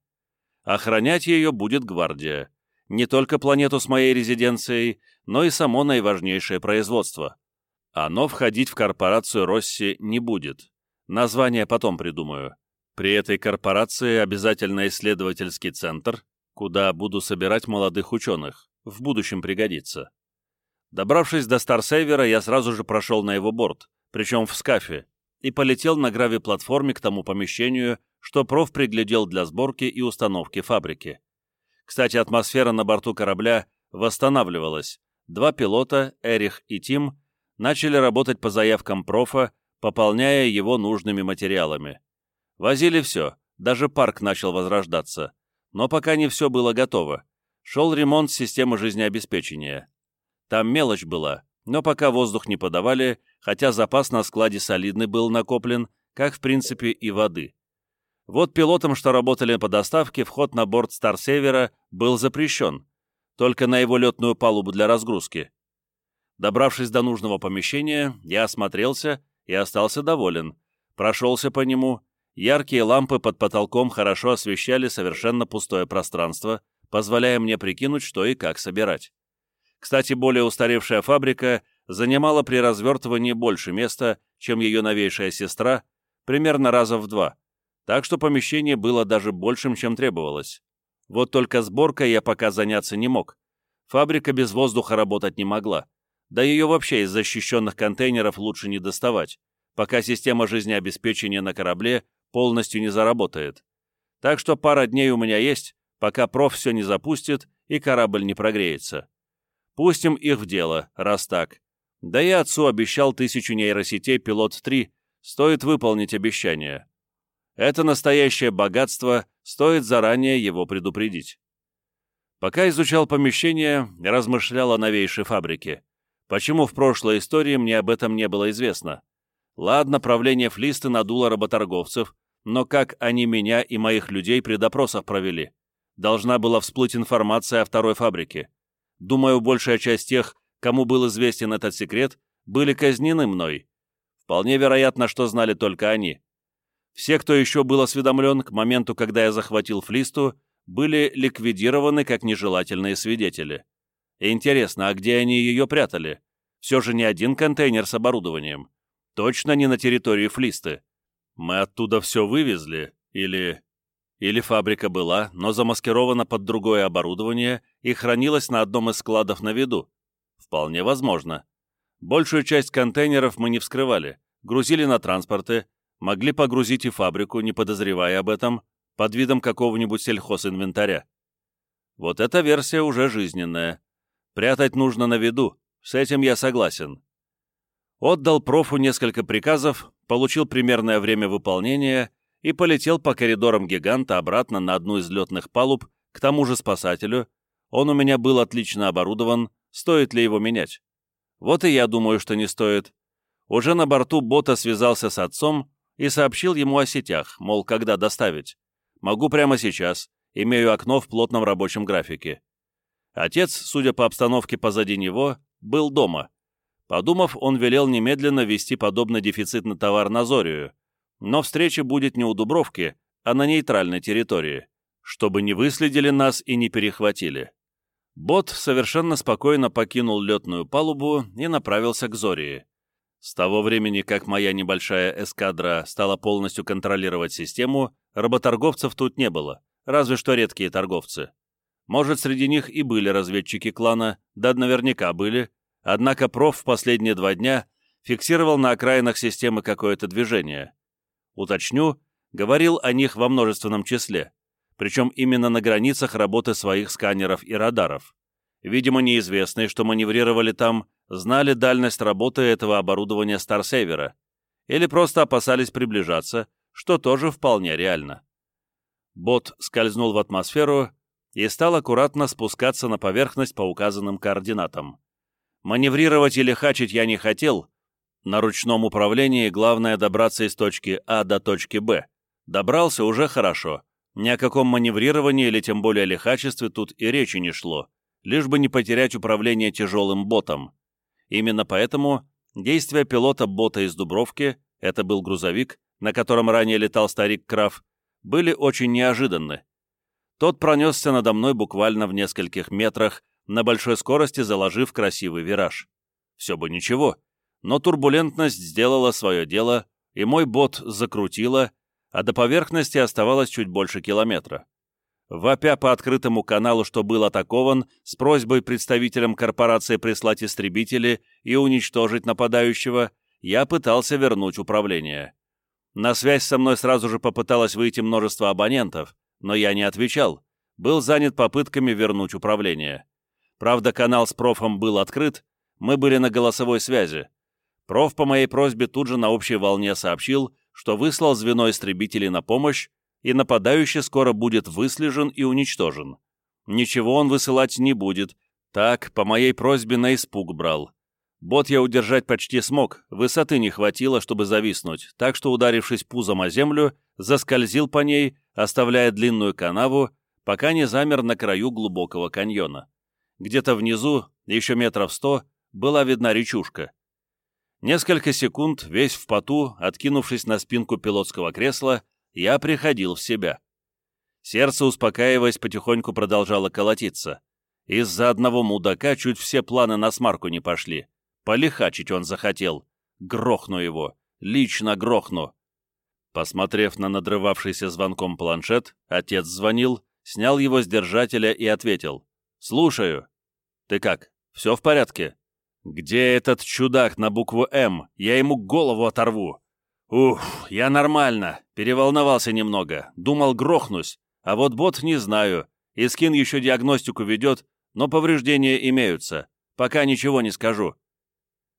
Охранять ее будет гвардия не только планету с моей резиденцией, но и само наиважнейшее производство. Оно входить в корпорацию Росси не будет. Название потом придумаю. При этой корпорации обязательно исследовательский центр, куда буду собирать молодых ученых. В будущем пригодится. Добравшись до Старсейвера, я сразу же прошел на его борт, причем в скафе, и полетел на грави-платформе к тому помещению, что проф приглядел для сборки и установки фабрики. Кстати, атмосфера на борту корабля восстанавливалась. Два пилота, Эрих и Тим, начали работать по заявкам профа, пополняя его нужными материалами. Возили все, даже парк начал возрождаться. Но пока не все было готово. Шел ремонт системы жизнеобеспечения. Там мелочь была, но пока воздух не подавали, хотя запас на складе солидный был накоплен, как в принципе и воды. Вот пилотам, что работали по доставке, вход на борт Старсевера был запрещен, только на его летную палубу для разгрузки. Добравшись до нужного помещения, я осмотрелся и остался доволен. Прошелся по нему, яркие лампы под потолком хорошо освещали совершенно пустое пространство, позволяя мне прикинуть, что и как собирать. Кстати, более устаревшая фабрика занимала при развертывании больше места, чем ее новейшая сестра, примерно раза в два, так что помещение было даже большим, чем требовалось. Вот только сборкой я пока заняться не мог. Фабрика без воздуха работать не могла. Да ее вообще из защищенных контейнеров лучше не доставать, пока система жизнеобеспечения на корабле полностью не заработает. Так что пара дней у меня есть, пока проф все не запустит и корабль не прогреется. Пустим их в дело, раз так. Да и отцу обещал тысячу нейросетей «Пилот-3», стоит выполнить обещание. Это настоящее богатство, стоит заранее его предупредить. Пока изучал помещение, размышлял о новейшей фабрике. Почему в прошлой истории мне об этом не было известно? Ладно, правление Флисты надуло работорговцев, но как они меня и моих людей при допросах провели? Должна была всплыть информация о второй фабрике. Думаю, большая часть тех, кому был известен этот секрет, были казнены мной. Вполне вероятно, что знали только они. Все, кто еще был осведомлен к моменту, когда я захватил Флисту, были ликвидированы как нежелательные свидетели. Интересно, а где они ее прятали? Все же не один контейнер с оборудованием. Точно не на территории Флисты. Мы оттуда все вывезли? Или... Или фабрика была, но замаскирована под другое оборудование и хранилась на одном из складов на виду? Вполне возможно. Большую часть контейнеров мы не вскрывали, грузили на транспорты, могли погрузить и фабрику, не подозревая об этом, под видом какого-нибудь сельхозинвентаря. Вот эта версия уже жизненная. Прятать нужно на виду, с этим я согласен. Отдал профу несколько приказов, получил примерное время выполнения и полетел по коридорам гиганта обратно на одну из летных палуб к тому же спасателю. Он у меня был отлично оборудован, стоит ли его менять? Вот и я думаю, что не стоит. Уже на борту бота связался с отцом и сообщил ему о сетях, мол, когда доставить. Могу прямо сейчас, имею окно в плотном рабочем графике. Отец, судя по обстановке позади него, был дома. Подумав, он велел немедленно вести подобный дефицитный товар на Зорию, но встреча будет не у Дубровки, а на нейтральной территории, чтобы не выследили нас и не перехватили. Бот совершенно спокойно покинул летную палубу и направился к Зории. С того времени, как моя небольшая эскадра стала полностью контролировать систему, работорговцев тут не было, разве что редкие торговцы. Может, среди них и были разведчики клана, да наверняка были, однако проф в последние два дня фиксировал на окраинах системы какое-то движение. Уточню, говорил о них во множественном числе, причем именно на границах работы своих сканеров и радаров. Видимо, неизвестные, что маневрировали там, знали дальность работы этого оборудования Старсейвера или просто опасались приближаться, что тоже вполне реально. Бот скользнул в атмосферу и стал аккуратно спускаться на поверхность по указанным координатам. Маневрировать или хачить я не хотел, на ручном управлении главное добраться из точки А до точки Б. Добрался уже хорошо. Ни о каком маневрировании или тем более лихачестве тут и речи не шло, лишь бы не потерять управление тяжелым ботом. Именно поэтому действия пилота бота из Дубровки, это был грузовик, на котором ранее летал старик Краф, были очень неожиданны. Тот пронесся надо мной буквально в нескольких метрах, на большой скорости заложив красивый вираж. Все бы ничего, но турбулентность сделала свое дело, и мой бот закрутило, а до поверхности оставалось чуть больше километра. Вопя по открытому каналу, что был атакован, с просьбой представителям корпорации прислать истребители и уничтожить нападающего, я пытался вернуть управление. На связь со мной сразу же попыталось выйти множество абонентов, но я не отвечал, был занят попытками вернуть управление. Правда, канал с профом был открыт, мы были на голосовой связи, Проф по моей просьбе тут же на общей волне сообщил, что выслал звено истребителей на помощь, и нападающий скоро будет выслежен и уничтожен. Ничего он высылать не будет, так, по моей просьбе на испуг брал. Бот я удержать почти смог, высоты не хватило, чтобы зависнуть, так что, ударившись пузом о землю, заскользил по ней, оставляя длинную канаву, пока не замер на краю глубокого каньона. Где-то внизу, еще метров сто, была видна речушка. Несколько секунд, весь в поту, откинувшись на спинку пилотского кресла, я приходил в себя. Сердце, успокаиваясь, потихоньку продолжало колотиться. Из-за одного мудака чуть все планы на смарку не пошли. Полихачить он захотел. Грохну его. Лично грохну. Посмотрев на надрывавшийся звонком планшет, отец звонил, снял его с держателя и ответил. «Слушаю». «Ты как, все в порядке?» «Где этот чудак на букву «М»? Я ему голову оторву!» «Ух, я нормально. Переволновался немного. Думал, грохнусь. А вот бот не знаю. Искин еще диагностику ведет, но повреждения имеются. Пока ничего не скажу».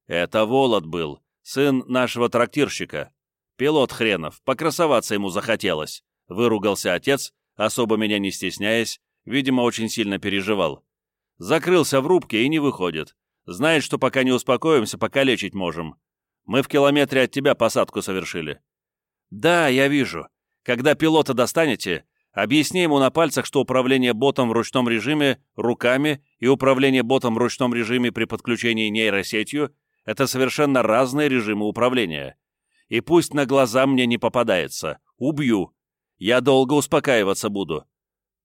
«Это Волод был, сын нашего трактирщика. Пилот хренов, покрасоваться ему захотелось», — выругался отец, особо меня не стесняясь, видимо, очень сильно переживал. Закрылся в рубке и не выходит. Знает, что пока не успокоимся, пока лечить можем. Мы в километре от тебя посадку совершили». «Да, я вижу. Когда пилота достанете, объясни ему на пальцах, что управление ботом в ручном режиме руками и управление ботом в ручном режиме при подключении нейросетью — это совершенно разные режимы управления. И пусть на глаза мне не попадается. Убью. Я долго успокаиваться буду.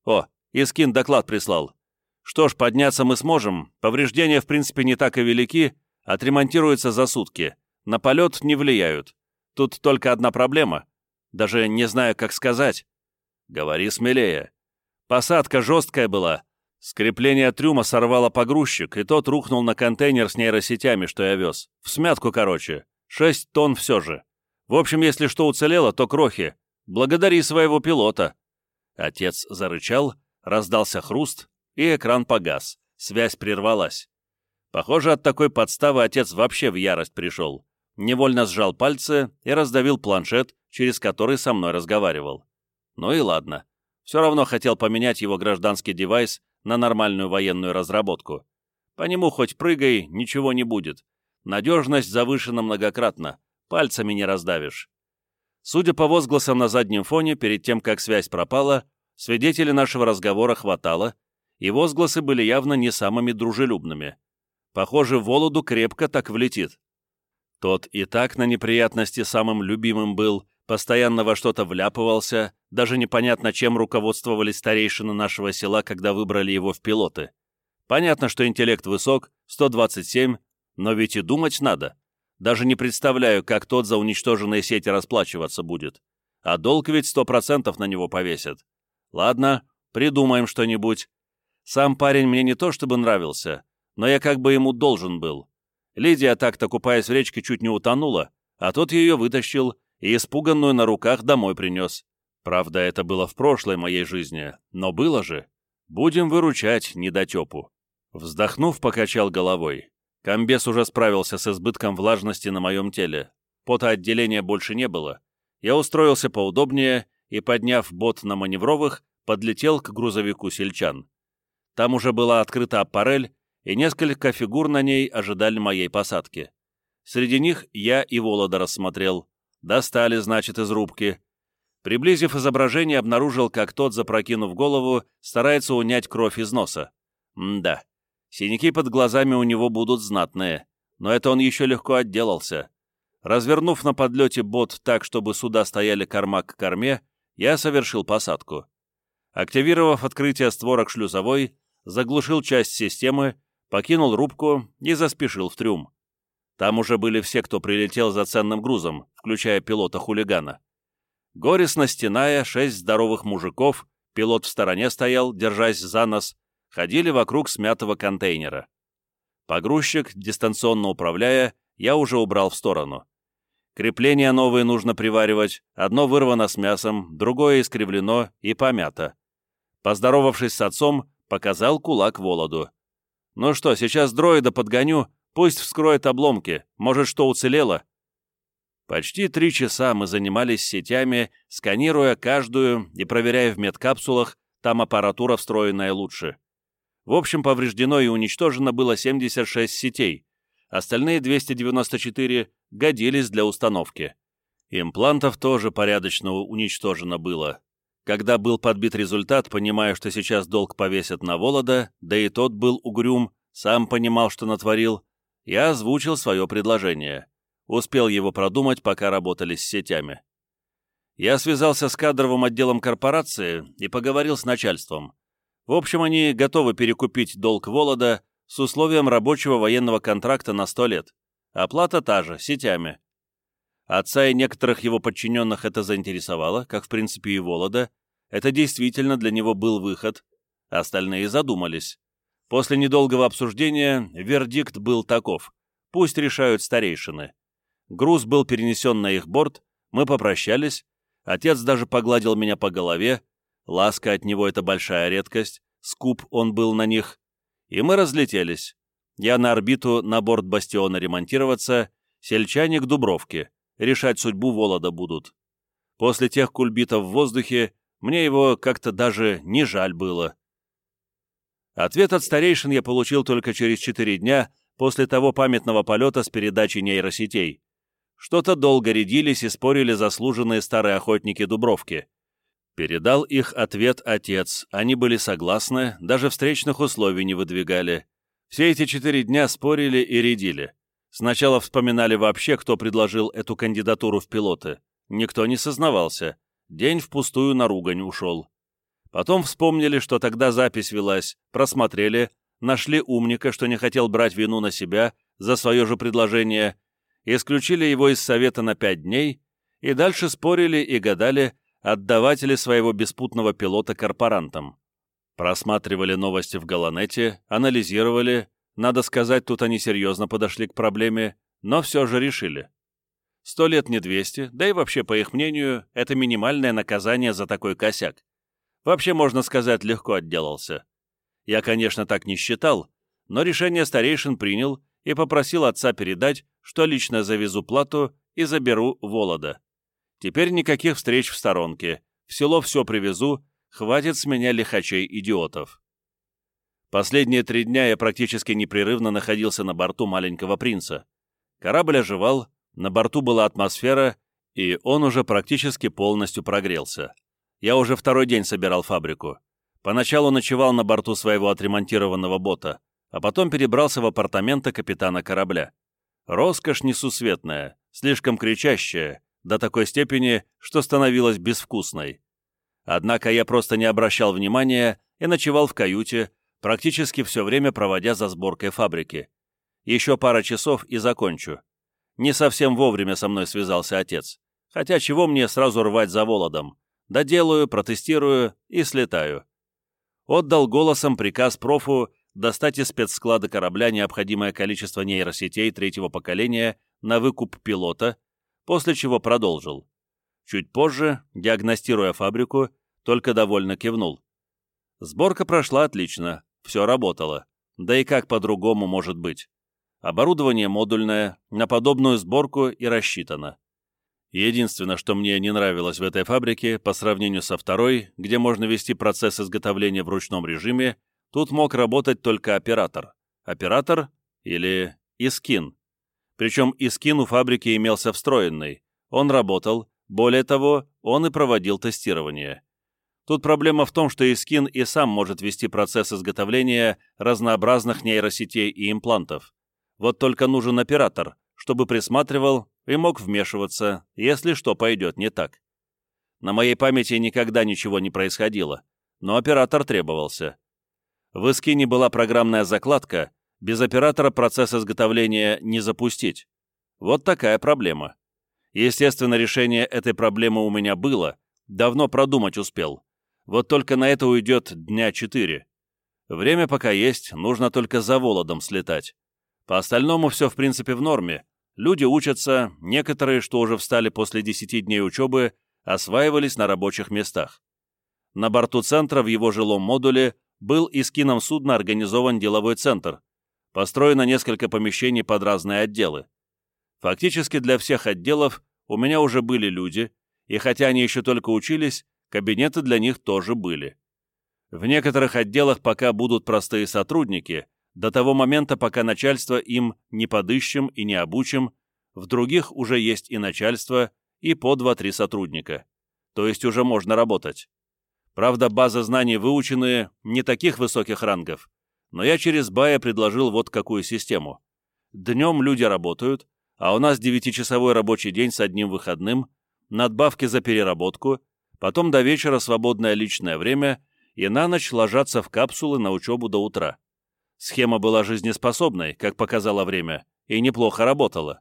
О, Искин доклад прислал. Что ж, подняться мы сможем, повреждения в принципе не так и велики, отремонтируются за сутки, на полет не влияют. Тут только одна проблема. даже не знаю, как сказать. Говори смелее. Посадка жесткая была. Скрепление трюма сорвало погрузчик, и тот рухнул на контейнер с нейросетями, что я вез. В смятку, короче. Шесть тонн все же. В общем, если что уцелело, то крохи. Благодари своего пилота. Отец зарычал, раздался хруст, и экран погас. Связь прервалась. Похоже, от такой подставы отец вообще в ярость пришел. Невольно сжал пальцы и раздавил планшет, через который со мной разговаривал. Ну и ладно. Все равно хотел поменять его гражданский девайс на нормальную военную разработку. По нему хоть прыгай, ничего не будет. Надежность завышена многократно, пальцами не раздавишь. Судя по возгласам на заднем фоне, перед тем, как связь пропала, свидетелей нашего разговора хватало, и возгласы были явно не самыми дружелюбными. Похоже, Володу крепко так влетит. Тот и так на неприятности самым любимым был, постоянно во что-то вляпывался, даже непонятно, чем руководствовались старейшины нашего села, когда выбрали его в пилоты. Понятно, что интеллект высок, 127, но ведь и думать надо. Даже не представляю, как тот за уничтоженные сети расплачиваться будет. А долг ведь сто процентов на него повесят. Ладно, придумаем что-нибудь. Сам парень мне не то чтобы нравился, но я как бы ему должен был. Лидия так-то, купаясь в речке, чуть не утонула, а тот ее вытащил и испуганную на руках домой принес. Правда, это было в прошлой моей жизни, но было же. Будем выручать недотепу. Вздохнув, покачал головой. Комбес уже справился с избытком влажности на моем теле. Потоотделения больше не было. Я устроился поудобнее и, подняв бот на маневровых, подлетел к грузовику сельчан. Там уже была открыта аппарель, и несколько фигур на ней ожидали моей посадки. Среди них я и Волода рассмотрел. Достали, значит, из рубки. Приблизив изображение, обнаружил, как тот, запрокинув голову, старается унять кровь из носа. М да, синяки под глазами у него будут знатные, но это он еще легко отделался. Развернув на подлете бот так, чтобы суда стояли корма к корме, я совершил посадку. Активировав открытие створок шлюзовой, заглушил часть системы, покинул рубку и заспешил в трюм. Там уже были все, кто прилетел за ценным грузом, включая пилота-хулигана. Горестно стеная, шесть здоровых мужиков, пилот в стороне стоял, держась за нос, ходили вокруг смятого контейнера. Погрузчик, дистанционно управляя, я уже убрал в сторону. Крепления новые нужно приваривать, одно вырвано с мясом, другое искривлено и помято. Поздоровавшись с отцом, показал кулак Володу. «Ну что, сейчас дроида подгоню, пусть вскроет обломки, может, что уцелело?» Почти три часа мы занимались сетями, сканируя каждую и проверяя в медкапсулах, там аппаратура встроенная лучше. В общем, повреждено и уничтожено было 76 сетей, остальные 294 годились для установки. Имплантов тоже порядочно уничтожено было. Когда был подбит результат, понимая, что сейчас долг повесят на Волода, да и тот был угрюм, сам понимал, что натворил, я озвучил свое предложение. Успел его продумать, пока работали с сетями. Я связался с кадровым отделом корпорации и поговорил с начальством. В общем, они готовы перекупить долг Волода с условием рабочего военного контракта на 100 лет. Оплата та же, сетями. Отца и некоторых его подчиненных это заинтересовало, как в принципе и Волода. Это действительно для него был выход. Остальные задумались. После недолгого обсуждения вердикт был таков. Пусть решают старейшины. Груз был перенесен на их борт, мы попрощались, отец даже погладил меня по голове, ласка от него — это большая редкость, скуп он был на них, и мы разлетелись. Я на орбиту на борт бастиона ремонтироваться, сельчане к Дубровке решать судьбу Волода будут. После тех кульбитов в воздухе мне его как-то даже не жаль было. Ответ от старейшин я получил только через четыре дня после того памятного полета с передачей нейросетей. Что-то долго рядились и спорили заслуженные старые охотники Дубровки. Передал их ответ отец, они были согласны, даже встречных условий не выдвигали. Все эти четыре дня спорили и рядили. Сначала вспоминали вообще, кто предложил эту кандидатуру в пилоты. Никто не сознавался. День впустую на ругань ушел. Потом вспомнили, что тогда запись велась, просмотрели, нашли умника, что не хотел брать вину на себя за свое же предложение, исключили его из совета на пять дней и дальше спорили и гадали, отдавать ли своего беспутного пилота корпорантам. Просматривали новости в Галанете, анализировали, надо сказать, тут они серьезно подошли к проблеме, но все же решили. Сто лет не двести, да и вообще, по их мнению, это минимальное наказание за такой косяк. Вообще, можно сказать, легко отделался. Я, конечно, так не считал, но решение старейшин принял и попросил отца передать, что лично завезу плату и заберу Волода. Теперь никаких встреч в сторонке, в село все привезу, хватит с меня лихачей-идиотов. Последние три дня я практически непрерывно находился на борту маленького принца. Корабль оживал, на борту была атмосфера, и он уже практически полностью прогрелся. Я уже второй день собирал фабрику. Поначалу ночевал на борту своего отремонтированного бота, а потом перебрался в апартаменты капитана корабля. Роскошь несусветная, слишком кричащая, до такой степени, что становилась безвкусной. Однако я просто не обращал внимания и ночевал в каюте, практически все время проводя за сборкой фабрики. Еще пара часов и закончу. Не совсем вовремя со мной связался отец. Хотя чего мне сразу рвать за Володом? Доделаю, протестирую и слетаю. Отдал голосом приказ профу достать из спецсклада корабля необходимое количество нейросетей третьего поколения на выкуп пилота, после чего продолжил. Чуть позже, диагностируя фабрику, только довольно кивнул. Сборка прошла отлично, все работало. Да и как по-другому может быть? Оборудование модульное, на подобную сборку и рассчитано. Единственное, что мне не нравилось в этой фабрике, по сравнению со второй, где можно вести процесс изготовления в ручном режиме, Тут мог работать только оператор. Оператор или Искин. Причем Искин у фабрики имелся встроенный. Он работал, более того, он и проводил тестирование. Тут проблема в том, что Искин и сам может вести процесс изготовления разнообразных нейросетей и имплантов. Вот только нужен оператор, чтобы присматривал и мог вмешиваться, если что пойдет не так. На моей памяти никогда ничего не происходило, но оператор требовался. В Искине была программная закладка, без оператора процесс изготовления не запустить. Вот такая проблема. Естественно, решение этой проблемы у меня было, давно продумать успел. Вот только на это уйдет дня четыре. Время пока есть, нужно только за Володом слетать. По остальному все в принципе в норме. Люди учатся, некоторые, что уже встали после десяти дней учебы, осваивались на рабочих местах. На борту центра в его жилом модуле был из кином судна организован деловой центр. Построено несколько помещений под разные отделы. Фактически для всех отделов у меня уже были люди, и хотя они еще только учились, кабинеты для них тоже были. В некоторых отделах пока будут простые сотрудники, до того момента, пока начальство им не подыщем и не обучим, в других уже есть и начальство, и по 2-3 сотрудника. То есть уже можно работать. Правда, базы знаний выученные, не таких высоких рангов, но я через Бая предложил вот какую систему. Днем люди работают, а у нас девятичасовой рабочий день с одним выходным, надбавки за переработку, потом до вечера свободное личное время и на ночь ложатся в капсулы на учебу до утра. Схема была жизнеспособной, как показало время, и неплохо работала.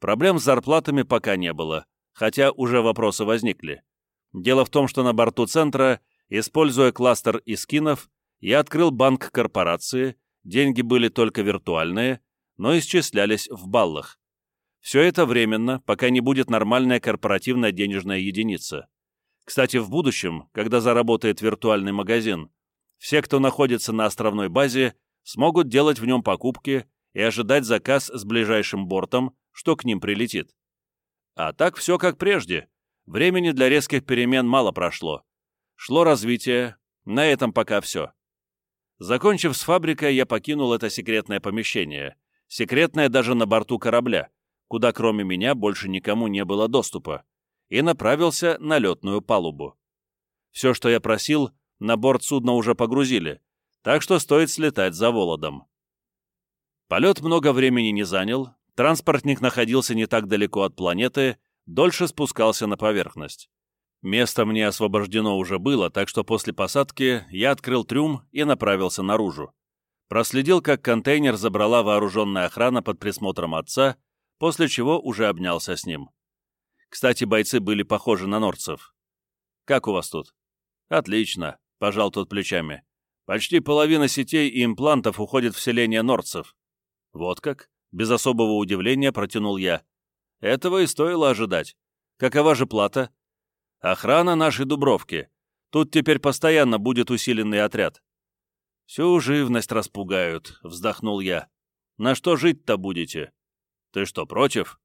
Проблем с зарплатами пока не было, хотя уже вопросы возникли. Дело в том, что на борту центра, используя кластер искинов, я открыл банк корпорации, деньги были только виртуальные, но исчислялись в баллах. Все это временно, пока не будет нормальная корпоративная денежная единица. Кстати, в будущем, когда заработает виртуальный магазин, все, кто находится на островной базе, смогут делать в нем покупки и ожидать заказ с ближайшим бортом, что к ним прилетит. А так все как прежде, Времени для резких перемен мало прошло. Шло развитие, на этом пока все. Закончив с фабрикой, я покинул это секретное помещение, секретное даже на борту корабля, куда кроме меня больше никому не было доступа, и направился на летную палубу. Все, что я просил, на борт судна уже погрузили, так что стоит слетать за Володом. Полет много времени не занял, транспортник находился не так далеко от планеты, дольше спускался на поверхность. Место мне освобождено уже было, так что после посадки я открыл трюм и направился наружу. Проследил, как контейнер забрала вооруженная охрана под присмотром отца, после чего уже обнялся с ним. Кстати, бойцы были похожи на норцев. «Как у вас тут?» «Отлично», — пожал тот плечами. «Почти половина сетей и имплантов уходит в селение норцев». «Вот как?» — без особого удивления протянул я. «Этого и стоило ожидать. Какова же плата?» «Охрана нашей Дубровки. Тут теперь постоянно будет усиленный отряд». «Всю живность распугают», — вздохнул я. «На что жить-то будете?» «Ты что, против?»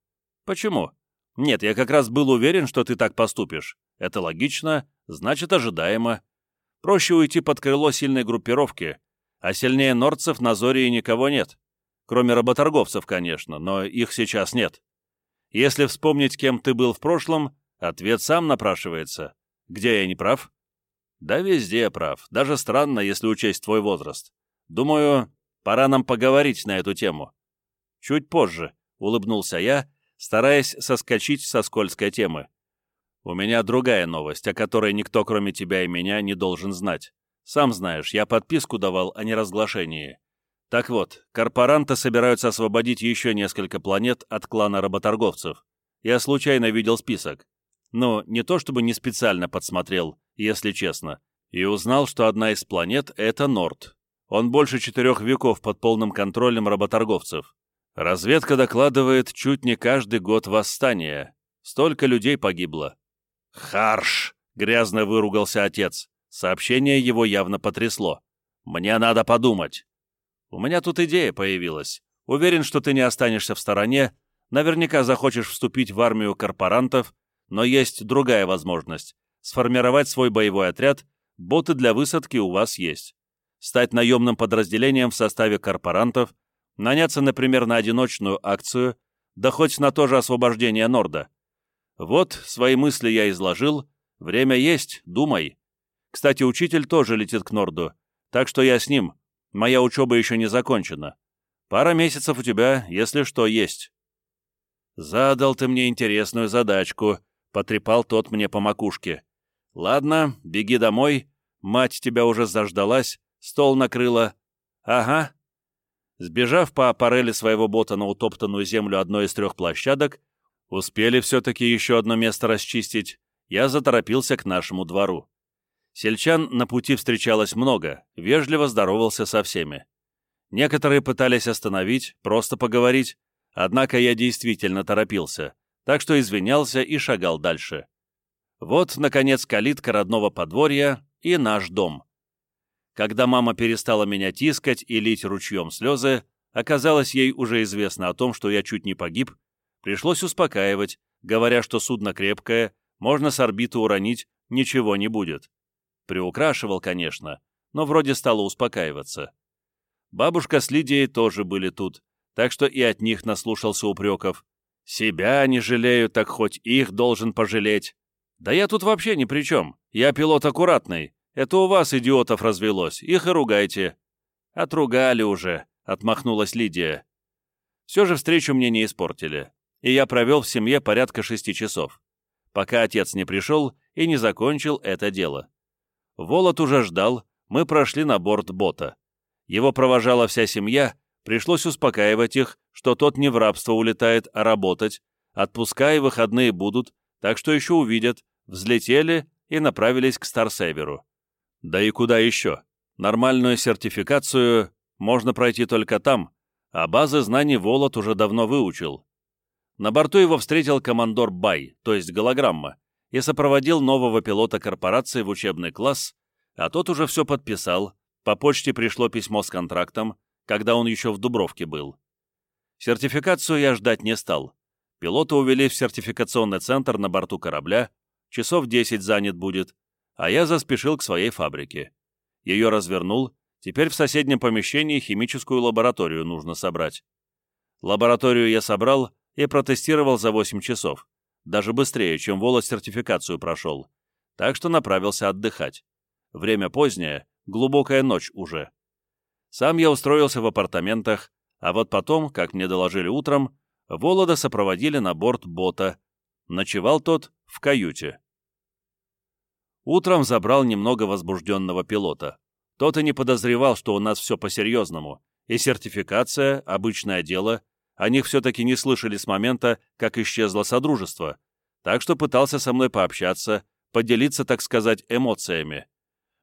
«Почему?» «Нет, я как раз был уверен, что ты так поступишь. Это логично, значит, ожидаемо. Проще уйти под крыло сильной группировки, а сильнее норцев на Зории никого нет. Кроме работорговцев, конечно, но их сейчас нет. Если вспомнить, кем ты был в прошлом, ответ сам напрашивается. Где я не прав? Да везде прав. Даже странно, если учесть твой возраст. Думаю, пора нам поговорить на эту тему. Чуть позже, — улыбнулся я, стараясь соскочить со скользкой темы. У меня другая новость, о которой никто, кроме тебя и меня, не должен знать. Сам знаешь, я подписку давал о неразглашении. Так вот, корпоранты собираются освободить еще несколько планет от клана работорговцев. Я случайно видел список. Но не то чтобы не специально подсмотрел, если честно, и узнал, что одна из планет — это Норд. Он больше четырех веков под полным контролем работорговцев. Разведка докладывает чуть не каждый год восстания. Столько людей погибло. «Харш!» — грязно выругался отец. Сообщение его явно потрясло. «Мне надо подумать». «У меня тут идея появилась. Уверен, что ты не останешься в стороне. Наверняка захочешь вступить в армию корпорантов, но есть другая возможность. Сформировать свой боевой отряд, боты для высадки у вас есть. Стать наемным подразделением в составе корпорантов, наняться, например, на одиночную акцию, да хоть на то же освобождение Норда. Вот, свои мысли я изложил, время есть, думай. Кстати, учитель тоже летит к Норду, так что я с ним, моя учеба еще не закончена. Пара месяцев у тебя, если что, есть. Задал ты мне интересную задачку, потрепал тот мне по макушке. Ладно, беги домой, мать тебя уже заждалась, стол накрыла. Ага, Сбежав по аппарели своего бота на утоптанную землю одной из трех площадок, успели все-таки еще одно место расчистить, я заторопился к нашему двору. Сельчан на пути встречалось много, вежливо здоровался со всеми. Некоторые пытались остановить, просто поговорить, однако я действительно торопился, так что извинялся и шагал дальше. Вот, наконец, калитка родного подворья и наш дом. Когда мама перестала меня тискать и лить ручьем слезы, оказалось ей уже известно о том, что я чуть не погиб, пришлось успокаивать, говоря, что судно крепкое, можно с орбиты уронить, ничего не будет. Приукрашивал, конечно, но вроде стало успокаиваться. Бабушка с Лидией тоже были тут, так что и от них наслушался упреков. Себя не жалею, так хоть их должен пожалеть. Да я тут вообще ни при чем, я пилот аккуратный, это у вас, идиотов, развелось, их и ругайте». «Отругали уже», — отмахнулась Лидия. Все же встречу мне не испортили, и я провел в семье порядка шести часов, пока отец не пришел и не закончил это дело. Волод уже ждал, мы прошли на борт бота. Его провожала вся семья, пришлось успокаивать их, что тот не в рабство улетает, а работать, отпуска и выходные будут, так что еще увидят, взлетели и направились к Старсеверу. Да и куда еще? Нормальную сертификацию можно пройти только там, а базы знаний Волод уже давно выучил. На борту его встретил командор Бай, то есть голограмма, и сопроводил нового пилота корпорации в учебный класс, а тот уже все подписал, по почте пришло письмо с контрактом, когда он еще в Дубровке был. Сертификацию я ждать не стал. Пилота увели в сертификационный центр на борту корабля, часов 10 занят будет, а я заспешил к своей фабрике. Ее развернул, теперь в соседнем помещении химическую лабораторию нужно собрать. Лабораторию я собрал и протестировал за 8 часов, даже быстрее, чем Волос сертификацию прошел, так что направился отдыхать. Время позднее, глубокая ночь уже. Сам я устроился в апартаментах, а вот потом, как мне доложили утром, Волода сопроводили на борт бота. Ночевал тот в каюте. Утром забрал немного возбужденного пилота. Тот и не подозревал, что у нас все по-серьезному, и сертификация — обычное дело, о них все-таки не слышали с момента, как исчезло Содружество, так что пытался со мной пообщаться, поделиться, так сказать, эмоциями.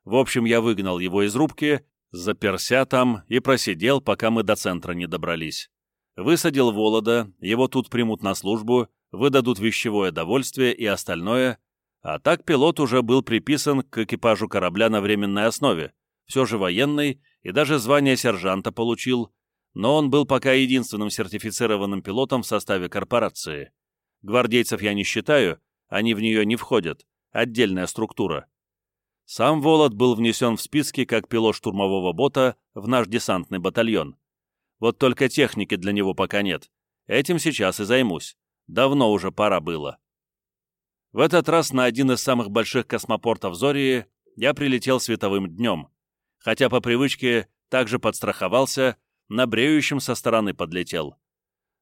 В общем, я выгнал его из рубки, заперся там и просидел, пока мы до центра не добрались. Высадил Волода, его тут примут на службу, выдадут вещевое довольствие и остальное, а так пилот уже был приписан к экипажу корабля на временной основе, все же военный и даже звание сержанта получил, но он был пока единственным сертифицированным пилотом в составе корпорации. Гвардейцев я не считаю, они в нее не входят, отдельная структура. Сам Волод был внесен в списки как пилот штурмового бота в наш десантный батальон. Вот только техники для него пока нет. Этим сейчас и займусь. Давно уже пора было. В этот раз на один из самых больших космопортов Зории я прилетел световым днем, хотя по привычке также подстраховался, на бреющем со стороны подлетел.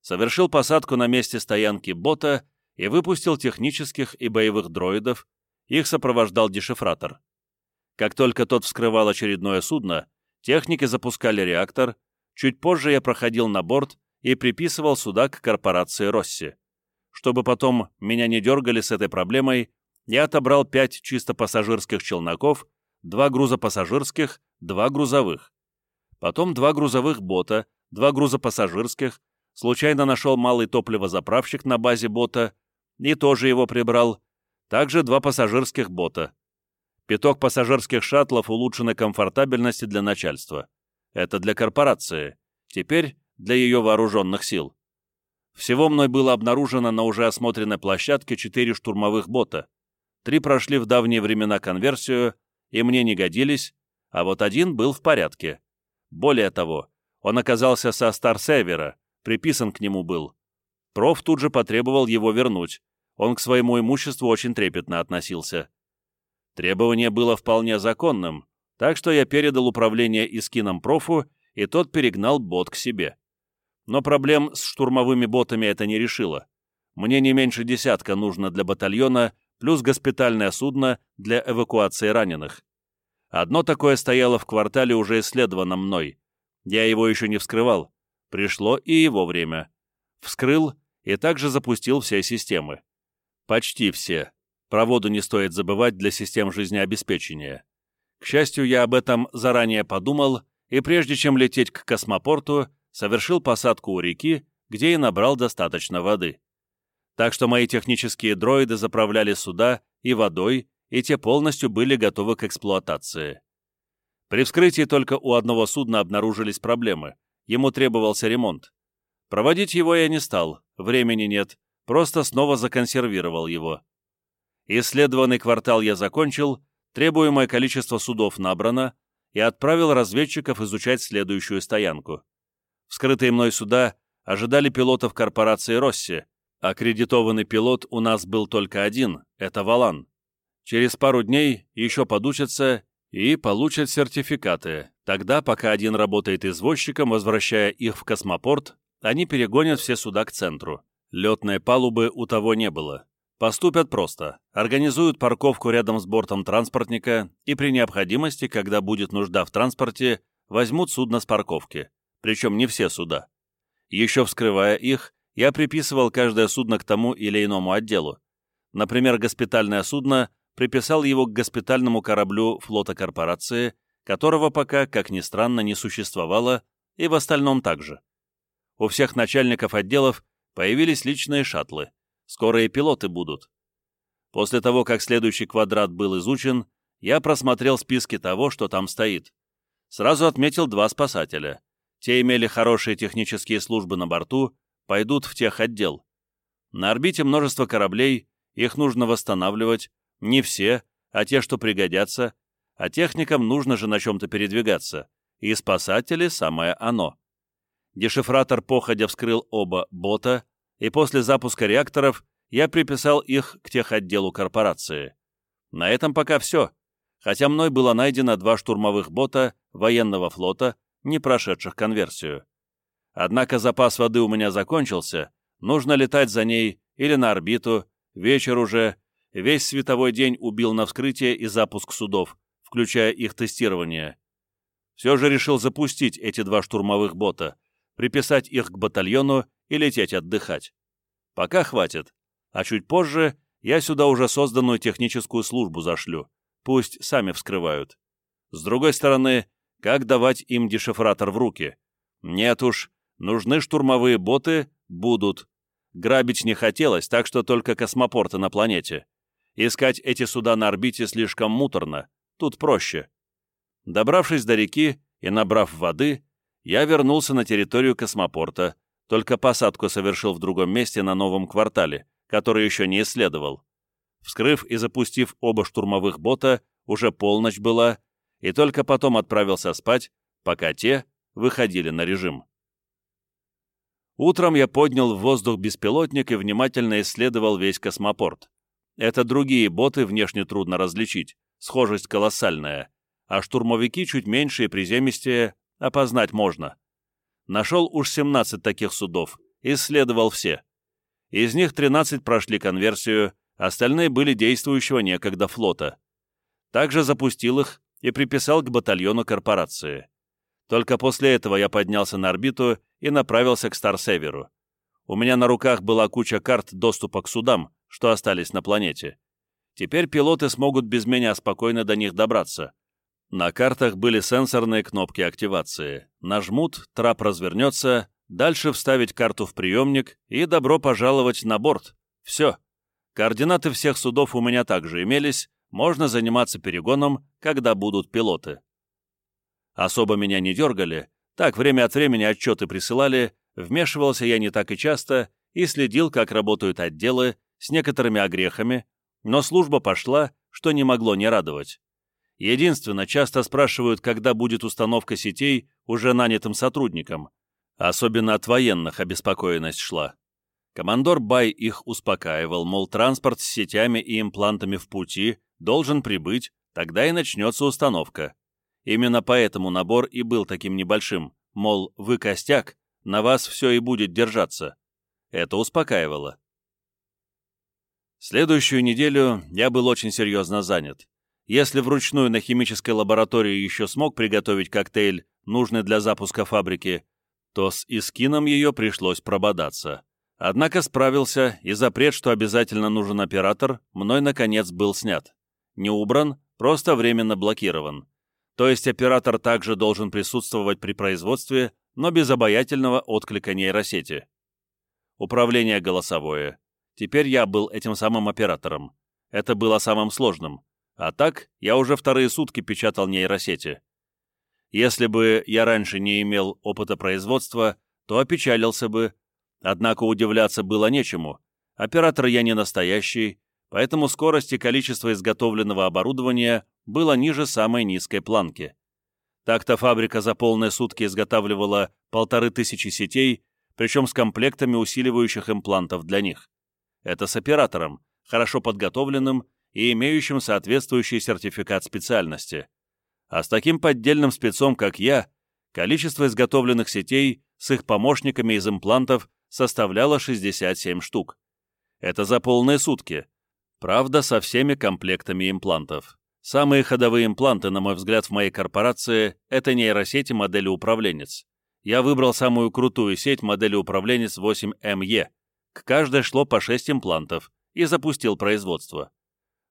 Совершил посадку на месте стоянки бота и выпустил технических и боевых дроидов, их сопровождал дешифратор. Как только тот вскрывал очередное судно, техники запускали реактор, чуть позже я проходил на борт и приписывал суда к корпорации «Росси». Чтобы потом меня не дергали с этой проблемой, я отобрал пять чисто пассажирских челноков, два грузопассажирских, два грузовых. Потом два грузовых бота, два грузопассажирских, случайно нашел малый топливозаправщик на базе бота и тоже его прибрал, также два пассажирских бота. Пяток пассажирских шаттлов улучшенной комфортабельности для начальства. Это для корпорации. Теперь для ее вооруженных сил. Всего мной было обнаружено на уже осмотренной площадке четыре штурмовых бота. Три прошли в давние времена конверсию, и мне не годились, а вот один был в порядке. Более того, он оказался со Старсевера, приписан к нему был. Проф тут же потребовал его вернуть. Он к своему имуществу очень трепетно относился. Требование было вполне законным, так что я передал управление Искином профу, и тот перегнал бот к себе. Но проблем с штурмовыми ботами это не решило. Мне не меньше десятка нужно для батальона, плюс госпитальное судно для эвакуации раненых. Одно такое стояло в квартале уже исследовано мной. Я его еще не вскрывал. Пришло и его время. Вскрыл и также запустил все системы. Почти все. Про воду не стоит забывать для систем жизнеобеспечения. К счастью, я об этом заранее подумал, и прежде чем лететь к космопорту, совершил посадку у реки, где и набрал достаточно воды. Так что мои технические дроиды заправляли суда и водой, и те полностью были готовы к эксплуатации. При вскрытии только у одного судна обнаружились проблемы. Ему требовался ремонт. Проводить его я не стал, времени нет, просто снова законсервировал его. Исследованный квартал я закончил, требуемое количество судов набрано, и отправил разведчиков изучать следующую стоянку. Вскрытые мной суда ожидали пилотов корпорации «Росси». Аккредитованный пилот у нас был только один — это Валан. Через пару дней еще подучатся и получат сертификаты. Тогда, пока один работает извозчиком, возвращая их в космопорт, они перегонят все суда к центру. Летной палубы у того не было. Поступят просто. Организуют парковку рядом с бортом транспортника и при необходимости, когда будет нужда в транспорте, возьмут судно с парковки причем не все суда. Еще вскрывая их, я приписывал каждое судно к тому или иному отделу. Например, госпитальное судно приписал его к госпитальному кораблю флота корпорации, которого пока, как ни странно, не существовало, и в остальном также. У всех начальников отделов появились личные шаттлы, скоро и пилоты будут. После того, как следующий квадрат был изучен, я просмотрел списки того, что там стоит. Сразу отметил два спасателя — те имели хорошие технические службы на борту, пойдут в тех отдел. На орбите множество кораблей, их нужно восстанавливать, не все, а те, что пригодятся, а техникам нужно же на чем-то передвигаться, и спасатели — самое оно. Дешифратор походя вскрыл оба бота, и после запуска реакторов я приписал их к техотделу корпорации. На этом пока все, хотя мной было найдено два штурмовых бота военного флота не прошедших конверсию. Однако запас воды у меня закончился, нужно летать за ней или на орбиту, вечер уже, весь световой день убил на вскрытие и запуск судов, включая их тестирование. Все же решил запустить эти два штурмовых бота, приписать их к батальону и лететь отдыхать. Пока хватит, а чуть позже я сюда уже созданную техническую службу зашлю. Пусть сами вскрывают. С другой стороны, как давать им дешифратор в руки? Нет уж, нужны штурмовые боты, будут. Грабить не хотелось, так что только космопорты на планете. Искать эти суда на орбите слишком муторно, тут проще. Добравшись до реки и набрав воды, я вернулся на территорию космопорта, только посадку совершил в другом месте на новом квартале, который еще не исследовал. Вскрыв и запустив оба штурмовых бота, уже полночь была, и только потом отправился спать, пока те выходили на режим. Утром я поднял в воздух беспилотник и внимательно исследовал весь космопорт. Это другие боты внешне трудно различить, схожесть колоссальная, а штурмовики чуть меньше и приземистее опознать можно. Нашел уж 17 таких судов, исследовал все. Из них 13 прошли конверсию, остальные были действующего некогда флота. Также запустил их и приписал к батальону корпорации. Только после этого я поднялся на орбиту и направился к Старсеверу. У меня на руках была куча карт доступа к судам, что остались на планете. Теперь пилоты смогут без меня спокойно до них добраться. На картах были сенсорные кнопки активации. Нажмут, трап развернется, дальше вставить карту в приемник и добро пожаловать на борт. Все. Координаты всех судов у меня также имелись, можно заниматься перегоном, когда будут пилоты. Особо меня не дергали, так время от времени отчеты присылали, вмешивался я не так и часто и следил, как работают отделы, с некоторыми огрехами, но служба пошла, что не могло не радовать. Единственно, часто спрашивают, когда будет установка сетей уже нанятым сотрудникам. Особенно от военных обеспокоенность шла. Командор Бай их успокаивал, мол, транспорт с сетями и имплантами в пути должен прибыть, тогда и начнется установка. Именно поэтому набор и был таким небольшим, мол, вы костяк, на вас все и будет держаться. Это успокаивало. Следующую неделю я был очень серьезно занят. Если вручную на химической лаборатории еще смог приготовить коктейль, нужный для запуска фабрики, то с Искином ее пришлось прободаться. Однако справился, и запрет, что обязательно нужен оператор, мной, наконец, был снят. Не убран, просто временно блокирован. То есть оператор также должен присутствовать при производстве, но без обаятельного отклика нейросети. Управление голосовое. Теперь я был этим самым оператором. Это было самым сложным. А так, я уже вторые сутки печатал нейросети. Если бы я раньше не имел опыта производства, то опечалился бы. Однако удивляться было нечему. Оператор я не настоящий, поэтому скорость и количество изготовленного оборудования было ниже самой низкой планки. Так-то фабрика за полные сутки изготавливала полторы тысячи сетей, причем с комплектами усиливающих имплантов для них. Это с оператором, хорошо подготовленным и имеющим соответствующий сертификат специальности. А с таким поддельным спецом, как я, количество изготовленных сетей с их помощниками из имплантов составляло 67 штук. Это за полные сутки. Правда, со всеми комплектами имплантов. Самые ходовые импланты, на мой взгляд, в моей корпорации — это нейросети модели управленец. Я выбрал самую крутую сеть модели управленец 8ME, к каждой шло по 6 имплантов и запустил производство.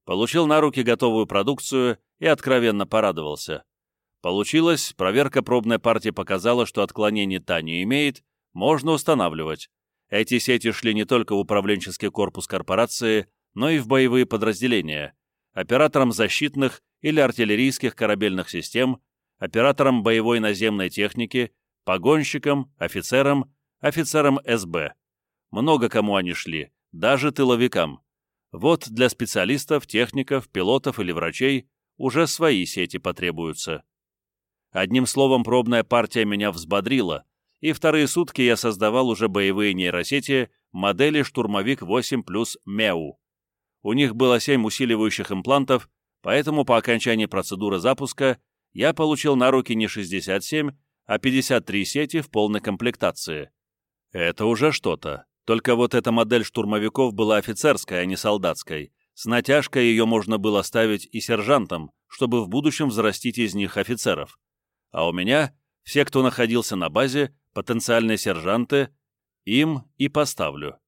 Получил на руки готовую продукцию и откровенно порадовался. Получилось, проверка пробной партии показала, что отклонений та не имеет, можно устанавливать. Эти сети шли не только в управленческий корпус корпорации, но и в боевые подразделения, операторам защитных или артиллерийских корабельных систем, операторам боевой наземной техники, погонщикам, офицерам, офицерам СБ. Много кому они шли, даже тыловикам. Вот для специалистов, техников, пилотов или врачей уже свои сети потребуются. Одним словом, пробная партия меня взбодрила, и вторые сутки я создавал уже боевые нейросети модели «Штурмовик 8 плюс МЕУ». У них было 7 усиливающих имплантов, поэтому по окончании процедуры запуска я получил на руки не 67, а 53 сети в полной комплектации. Это уже что-то. Только вот эта модель штурмовиков была офицерской, а не солдатской. С натяжкой ее можно было ставить и сержантам, чтобы в будущем взрастить из них офицеров. А у меня все, кто находился на базе, потенциальные сержанты, им и поставлю.